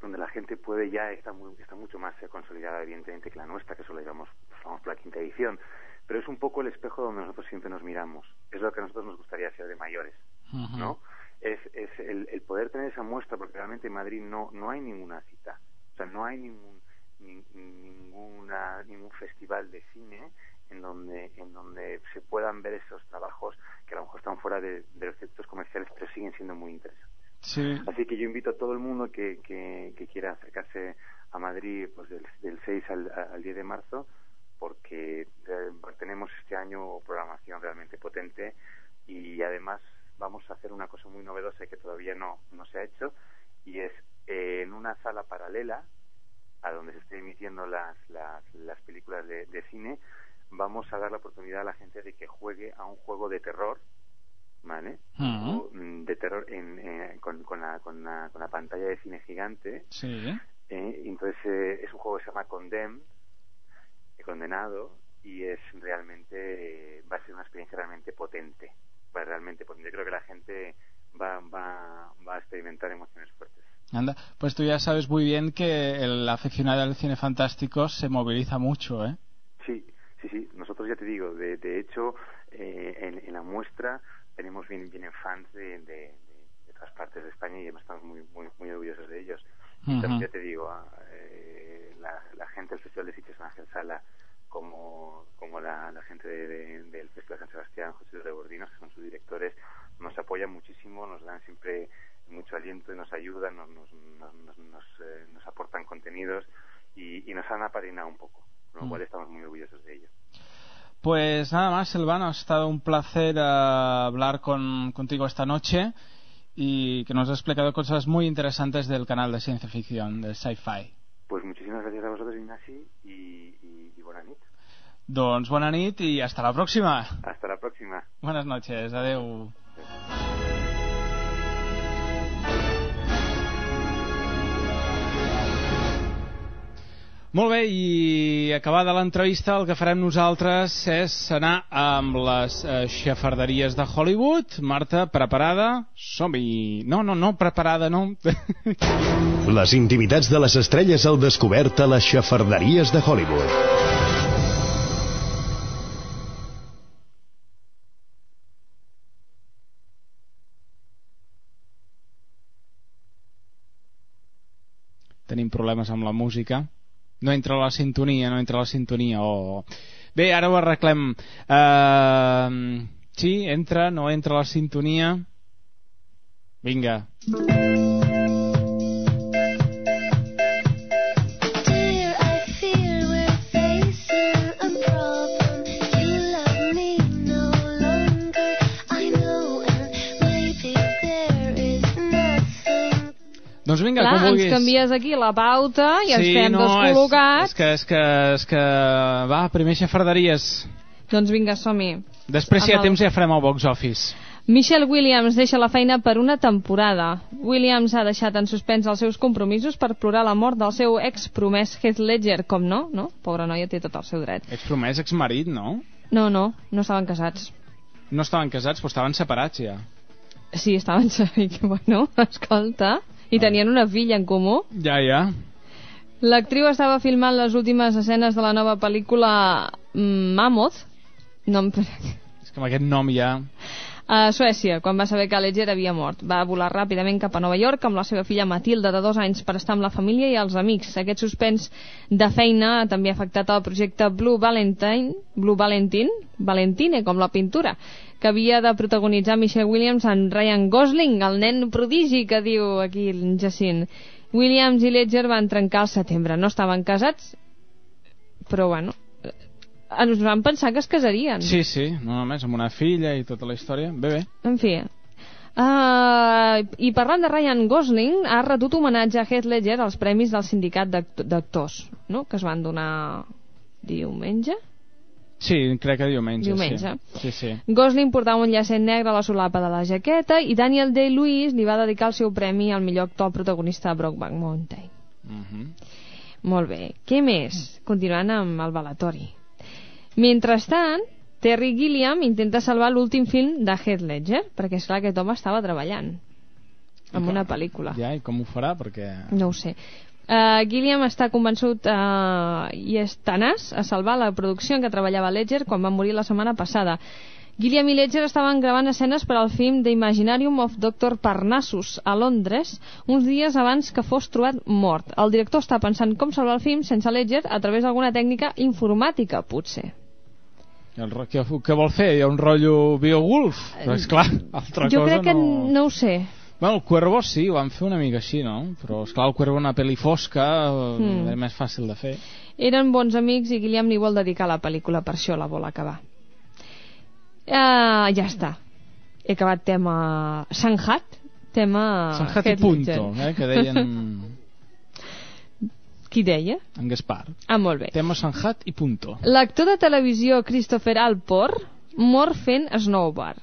donde la gente puede ya está, muy, está mucho más eh, consolidada evidentemente que la nuestra, que solo llevamos, pues, vamos por la quinta edición, pero es un poco el espejo donde nosotros siempre nos miramos, es lo que a nosotros nos gustaría ser de mayores. ¿no? es, es el, el poder tener esa muestra, porque realmente en Madrid no, no hay ninguna cita, o sea, no hay ningún, ni- ninguna, ningún festival de cine en donde, en donde se puedan ver esos trabajos que a lo mejor están fuera de, de los circuitos comerciales, pero siguen siendo muy interesantes. Sí. Así que yo invito a todo el mundo que, que, quiera acercarse a Madrid pues del, del 6 al, al 10 de marzo, porque eh, tenemos este año programación realmente potente y además vamos a hacer una cosa muy novedosa que todavía no, no se ha hecho y es eh, en una sala paralela a donde se estén emitiendo las, las, las películas de cine, vamos a dar la oportunidad a la gente de que juegue a un juego de terror, ¿vale? Ujú. Mm, de terror en, eh, con, con, la, con, la, con la pantalla de cine gigante. Sí. eh, entonces eh, es un juego que se llama Condemned, eh, condenado, y es realmente, eh, va a ser una experiencia realmente potente. Va realmente potente. Yo creo que la gente va, va, va a experimentar emociones fuertes. Anda, pues tú ya sabes muy bien que el aficionado al cine fantástico se moviliza mucho, ¿eh? Sí, sí, sí. Nosotros ya te digo, de, de hecho, eh, en, en la muestra tenemos bien, vienen fans de, de, de, de otras partes de España y estamos muy, muy, muy orgullosos de ellos. Y Ujú. también ya te digo, eh, la, la gente del Festival de Sitges Ángel Sala, como, como la, la gente de- de- del Festival San Sebastián, José de Rebordinos, que son sus directores, nos apoyan muchísimo, nos dan siempre mucho aliento y nos ayudan, nos, nos, nos, nos, nos, eh, nos aportan contenidos y, y nos han apadrinado un poco, con lo Mm. cual estamos muy orgullosos de ello. Pues nada más, Silvano, ha estado un placer eh, hablar con, contigo esta noche y que nos has explicado cosas muy interesantes del canal de ciencia ficción, de Sci-Fi. Pues muchísimas gracias a vosotros, Ignasi, y, y, y buena nit. Doncs bona nit i hasta la próxima. Hasta la próxima. Buenas noches, adeu. Molt bé, i acabada l'entrevista el que farem nosaltres és anar amb les eh, xafarderies de Hollywood. Marta, preparada? Som-hi! No, no, no, preparada no. Les intimitats de les estrelles al descobert a les xafarderies de Hollywood. Tenim problemes amb la música. No entra la sintonia, no entra la sintonia. Oh. Bé, ara ho arreglem. Uh, sí, entra, no entra la sintonia. Vinga. Dear, Doncs vinga, Clar, com ens vulguis. canvies aquí la pauta i ens sí, fem no, descol·locats. És, és, que, és, que, és que... Va, primer xafarderies. Doncs vinga, som-hi. Després, si hi ha el- temps, ja farem el box office. Michelle Williams deixa la feina per una temporada. Williams ha deixat en suspens els seus compromisos per plorar la mort del seu ex-promès Heath Ledger. Com no? No? Pobra noia té tot el seu dret. Ets promès, exmarit, no? No, no, no estaven casats. No estaven casats, però estaven separats ja. Sí, estaven... Bueno, escolta... I tenien una filla en comú. Ja, ja. L'actriu estava filmant les últimes escenes de la nova pel·lícula mm, Mammoth, no em... És que amb aquest nom ja... a Suècia, quan va saber que Ledger havia mort. Va volar ràpidament cap a Nova York amb la seva filla Matilda, de dos anys, per estar amb la família i els amics. Aquest suspens de feina també ha afectat el projecte Blue Valentine, Blue Valentine, Valentine, com la pintura, que havia de protagonitzar Michelle Williams en Ryan Gosling, el nen prodigi que diu aquí el Jacint. Williams i Ledger van trencar al setembre. No estaven casats, però bueno, eh, ens van pensar que es casarien. Sí, sí, no només, amb una filla i tota la història. Bé, bé. En fi. Uh, I parlant de Ryan Gosling, ha retut homenatge a Heath Ledger als premis del sindicat d'act- d'actors, no? que es van donar diumenge. Sí, crec que diumenge, Diumenge. sí. Sí, sí. Gosling portava un llacet negre a la solapa de la jaqueta i Daniel Day-Lewis li va dedicar el seu premi al millor actor protagonista de Brokeback Mountain. Mhm. Molt bé. Què més? Continuant amb el balatori. Mentrestant, Terry Gilliam intenta salvar l'últim film de Heath Ledger, perquè és clar aquest home estava treballant amb una pel·lícula. Ja, i com ho farà? Perquè... No ho sé. Uh, Gilliam està convençut uh, i és tenaç a salvar la producció en què treballava Ledger quan va morir la setmana passada. Gilliam i Ledger estaven gravant escenes per al film The Imaginarium of Dr. Parnassus a Londres uns dies abans que fos trobat mort. El director està pensant com salvar el film sense Ledger a través d'alguna tècnica informàtica, potser. El, què, què vol fer? Hi ha un rotllo Beowulf? Però és clar, altra jo cosa crec que no... no ho sé. Bueno, el Cuervo sí, ho van fer una mica així, no? Però, esclar, el Cuervo una pel·li fosca Mm. era més fàcil de fer. Eren bons amics i Guillem li vol dedicar la pel·lícula, per això la vol acabar. Uh, ja està. He acabat tema Sanhat, tema Sanjat i punto, eh, que deien Qui deia? en Gaspar. Ah, molt bé. Tema Sanjat i punto. L'actor de televisió Christopher Alpor mor fent snowboard.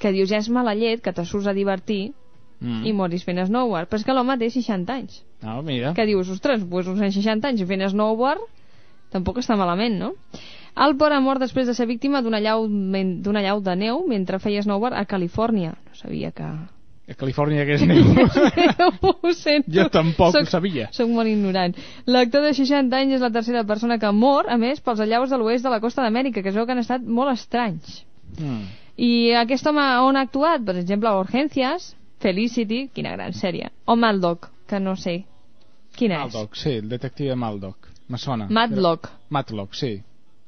Que dius, ja és mala llet que te surts a divertir Mm. i moris fent snowboard. Però és que l'home té 60 anys. No, mira. Que dius, ostres, doncs uns 60 anys fent snowboard tampoc està malament, no? Alpor ha mort després de ser víctima d'una llau, d'una llau de neu mentre feia snowboard a Califòrnia. No sabia que... A Califòrnia que és neu. ho sento. Jo tampoc Soc- ho sabia. Soc molt ignorant. L'actor de 60 anys és la tercera persona que mor, a més, pels allaus de l'oest de la costa d'Amèrica, que es veu que han estat molt estranys. Mm. I aquest home on ha actuat? Per exemple, a Urgencias, Felicity, quina gran sèrie. O Maldoc, que no sé. Quina és? Maldoc, sí, el detective Maldoc. Me sona. Matlock. Però- Matlock, sí.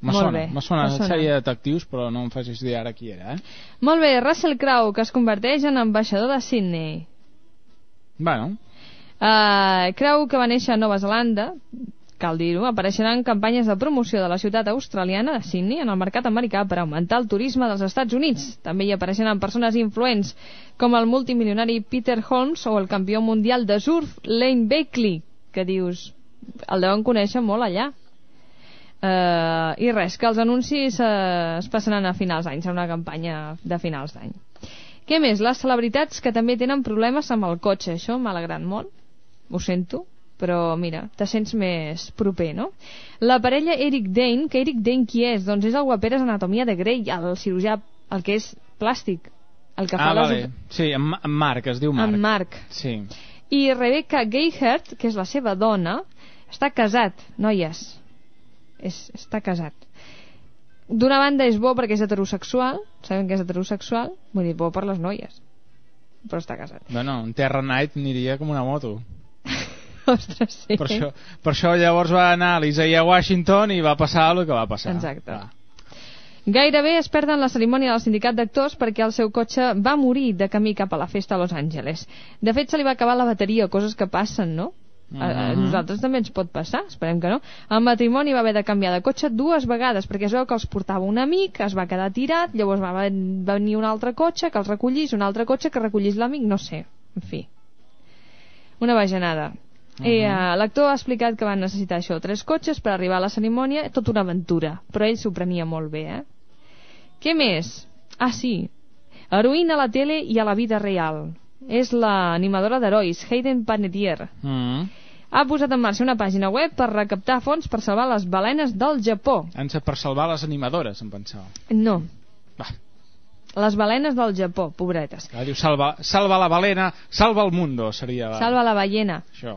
Me sona, me sona, me sona. sèrie de detectius, però no em facis dir ara qui era, eh? Molt bé, Russell Crowe, que es converteix en ambaixador de Sydney. Bueno, Uh, Crowe, que va néixer a Nova Zelanda, cal dir-ho, apareixerà en campanyes de promoció de la ciutat australiana de Sydney en el mercat americà per augmentar el turisme dels Estats Units. També hi apareixeran persones influents com el multimilionari Peter Holmes o el campió mundial de surf Lane Beckley, que dius, el deuen conèixer molt allà. Uh, I res, que els anuncis uh, es passaran a finals d'any, serà una campanya de finals d'any. Què més? Les celebritats que també tenen problemes amb el cotxe, això m'ha alegrat molt, ho sento, però mira, te sents més proper, no? La parella Eric Dane, que Eric Dane qui és? Doncs és el guaperes Anatomia de Grey, el cirurgià, el que és plàstic, el que fa ah, les... vale. Sí, en, en Marc, es diu Marc. En Marc. Sí. I Rebecca Gayhert, que és la seva dona, està casat, noies. És, està casat. D'una banda és bo perquè és heterosexual, sabem que és heterosexual, vull dir, bo per les noies. Però està casat. Bueno, en Terra Night aniria com una moto. Ostres, sí. Per això, per això llavors va anar a l'Isaiah Washington i va passar el que va passar. Exacte. Clar. Gairebé es perden la cerimònia del sindicat d'actors perquè el seu cotxe va morir de camí cap a la festa a Los Angeles. De fet, se li va acabar la bateria, coses que passen, no? A, a Mhm. nosaltres també ens pot passar, esperem que no. El matrimoni va haver de canviar de cotxe dues vegades perquè es veu que els portava un amic, es va quedar tirat, llavors va va venir un altre cotxe que els recollís, un altre cotxe que recollís l'amic, no sé, en fi. Una bajanada. Uh I uh, l'actor ha explicat que van necessitar això, tres cotxes per arribar a la cerimònia, tot una aventura, però ell s'ho prenia molt bé, eh? Què més? Ah, sí. Heroïna a la tele i a la vida real. És l'animadora d'herois, Hayden Panettiere. Mm. Ha posat en marxa una pàgina web per recaptar fons per salvar les balenes del Japó. Ens per salvar les animadores, em pensava. No. Va. Les balenes del Japó, pobretes. Ara diu, salva, salva la balena, salva el mundo, seria... La... Salva la ballena. Això.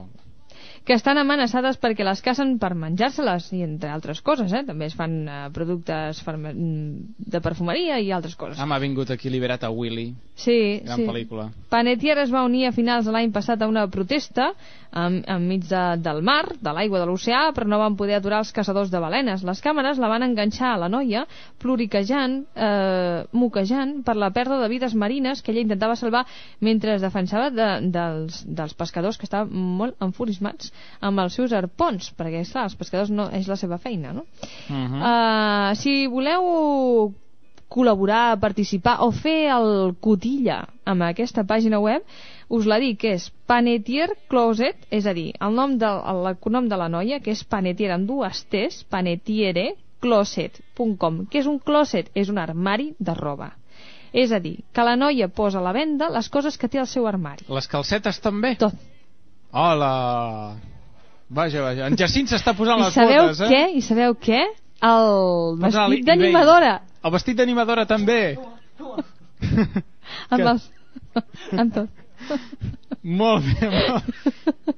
Que estan amenaçades perquè les cacen per menjar-se-les i entre altres coses, eh? també es fan eh, productes mm, de perfumeria i altres coses. Ah, m'ha vingut aquí liberat a Willy. Sí, Gran sí. pel·lícula. Panettiere es va unir a finals de l'any passat a una protesta enmig de, del mar, de l'aigua de l'oceà, però no van poder aturar els caçadors de balenes. Les càmeres la van enganxar a la noia, ploriquejant, eh, moquejant per la pèrdua de vides marines que ella intentava salvar mentre es defensava de, dels, dels pescadors que estaven molt enfurismats amb els seus arpons, perquè, esclar, els pescadors no és la seva feina, no? Uh -huh. Uh, si voleu col·laborar, participar o fer el cotilla amb aquesta pàgina web, us la dic, és Panetier Closet, és a dir, el nom de, el nom de la noia, que és Panetier amb dues T's, Panetiere Closet.com. Què és un closet? És un armari de roba. És a dir, que la noia posa a la venda les coses que té al seu armari. Les calcetes també? Tot. Hola! Vaja, vaja. En Jacint s'està posant I les botes, eh? què? I sabeu què? El vestit d'animadora. El vestit d'animadora també. Amb, els... amb tot. Molt bé, molt...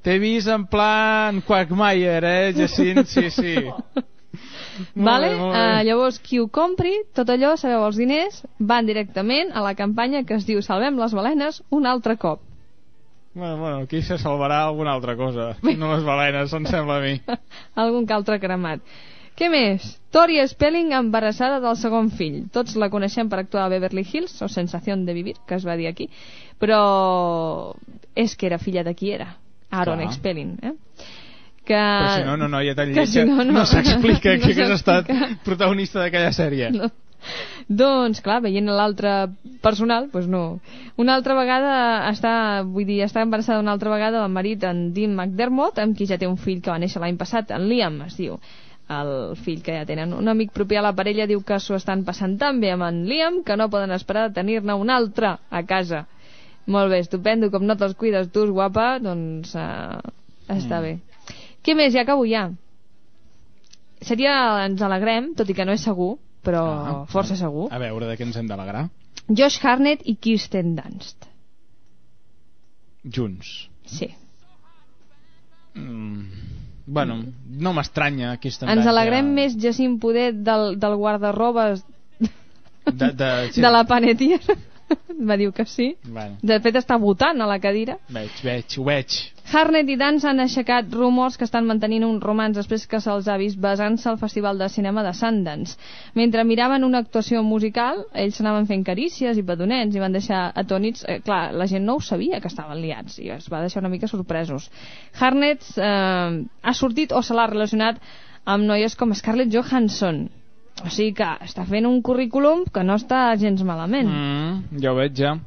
T'he vist en plan Quagmire, eh, Jacint? Sí, sí. vale? bé, molt bé. Uh, llavors, qui ho compri, tot allò, sabeu, els diners van directament a la campanya que es diu Salvem les balenes un altre cop. Bueno, bueno, aquí se salvarà alguna altra cosa. No les balenes, em sembla a mi. Algun que altre cremat. Què més? Tori Spelling embarassada del segon fill. Tots la coneixem per actuar a Beverly Hills, o Sensación de Vivir, que es va dir aquí, però és que era filla de qui era? Aaron Clar. Spelling, eh? Que... Però si no, no, no, ja tan lletja, si no, no. no s'explica No que hagués estat protagonista d'aquella sèrie. No. Doncs, clar, veient l'altre personal, doncs no. Una altra vegada està, vull dir, està embarassada una altra vegada del marit, en Dean McDermott, amb qui ja té un fill que va néixer l'any passat, en Liam, es diu el fill que ja tenen. Un amic propi a la parella diu que s'ho estan passant tan bé amb en Liam que no poden esperar de tenir-ne un altre a casa. Molt bé, estupendo, com no te'ls cuides tu, guapa, doncs uh, està Mm. bé. Què més? Ja acabo ja. Seria, ens alegrem, tot i que no és segur, però Ah, força segur. A veure, de què ens hem d'alegrar? Josh Harnett i Kirsten Dunst. Junts. Sí. Mm, bueno, no m'estranya aquesta Ens alegrem més, Jacint Poder, del, del guardarrobes De, de, sí. de la Panetier. Va dir que sí. Bueno, De fet, està votant a la cadira. veig, veig, ho veig. Harnett i Dans han aixecat rumors que estan mantenint un romans després que se'ls ha vist basant-se al Festival de Cinema de Sundance. Mentre miraven una actuació musical, ells s'anaven fent carícies i pedonets i van deixar atònits... Eh, clar, la gent no ho sabia que estaven liats i es va deixar una mica sorpresos. Harnett eh, ha sortit o se l'ha relacionat amb noies com Scarlett Johansson. O sigui que està fent un currículum que no està gens malament. Mm, ja ho veig, ja.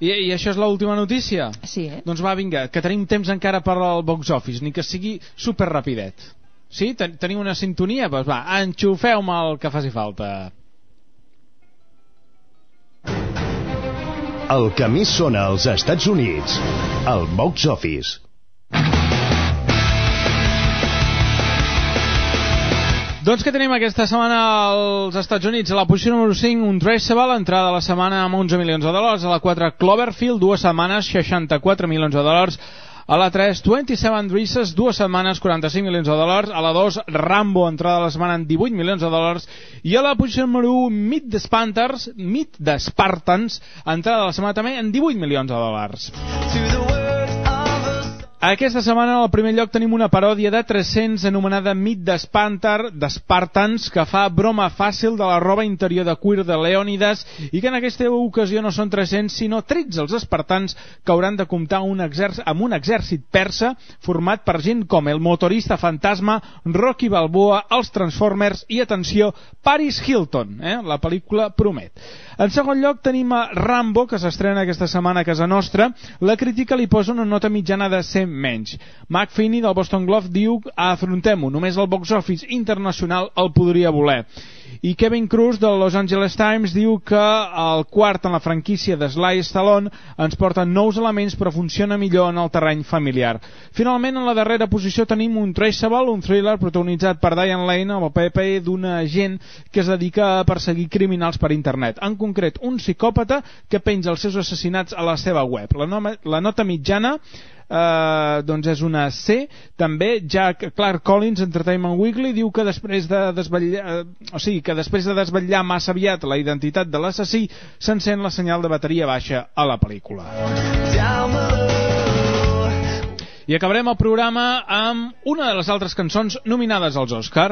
I, I això és l'última notícia? Sí, eh? Doncs va, vinga, que tenim temps encara per al box office, ni que sigui super rapidet. Sí? Ten Teniu una sintonia? Doncs va, enxufeu-me el que faci falta. El que més sona als Estats Units, el box office. Doncs que tenim aquesta setmana als Estats Units? A la posició número 5, un Traceable, entrada de la setmana amb 11 milions de dòlars. A la 4, Cloverfield, dues setmanes, 64 milions de dòlars. A la 3, 27 Dresses, dues setmanes, 45 milions de dòlars. A la 2, Rambo, entrada de la setmana amb 18 milions de dòlars. I a la posició número 1, Meet the Spartans, Meet the Spartans, entrada de la setmana també amb 18 milions de dòlars. Aquesta setmana al primer lloc tenim una paròdia de 300 anomenada Meet the Spantar de Spartans que fa broma fàcil de la roba interior de cuir de Leònides i que en aquesta ocasió no són 300 sinó 13 els espartans que hauran de comptar un exèrcit, amb un exèrcit persa format per gent com el motorista fantasma, Rocky Balboa, els Transformers i, atenció, Paris Hilton. Eh? La pel·lícula promet. En segon lloc tenim a Rambo, que s'estrena aquesta setmana a casa nostra. La crítica li posa una nota mitjana de 100 menys. Mark Finney del Boston Globe diu afrontem-ho, només el box office internacional el podria voler. I Kevin Cruz del Los Angeles Times diu que el quart en la franquícia de Sly Stallone ens porta nous elements però funciona millor en el terreny familiar. Finalment, en la darrera posició tenim un Traceable, un thriller protagonitzat per Diane Lane el paper d'un agent que es dedica a perseguir criminals per internet. En concret, un psicòpata que penja els seus assassinats a la seva web. La, noma, la nota mitjana eh, doncs és una C. També Jack Clark Collins Entertainment Weekly diu que després de desvetllar eh, o sigui, que després de desvetllar massa aviat la identitat de l'assassí s'encén la senyal de bateria baixa a la pel·lícula. I acabarem el programa amb una de les altres cançons nominades als Oscar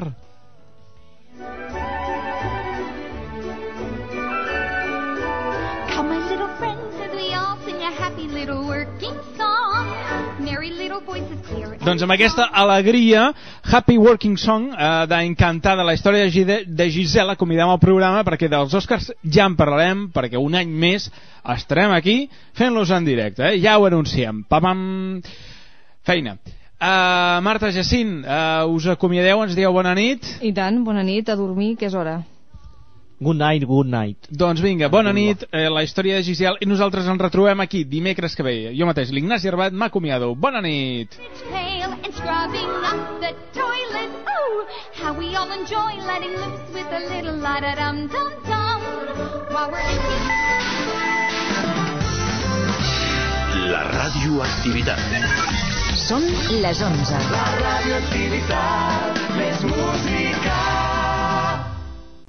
Doncs amb aquesta alegria, Happy Working Song eh, d'Encantada, la història de, de Gisela, convidem al programa perquè dels Oscars ja en parlarem, perquè un any més estarem aquí fent-los en directe, eh? ja ho anunciem. Papam... Feina. Uh, Marta Jacint, uh, us acomiadeu, ens dieu bona nit. I tant, bona nit, a dormir, que és hora. Good night, good night. Doncs vinga, bona nit, eh, la història de Giselle, i nosaltres ens retrobem aquí dimecres que ve. Jo mateix, l'Ignasi Arbat, m'acomiado. Bona nit! Oh, how we all enjoy letting loose with a little la. While we're empty. La radioactivitat. Són les 11. La radioactivitat, més música.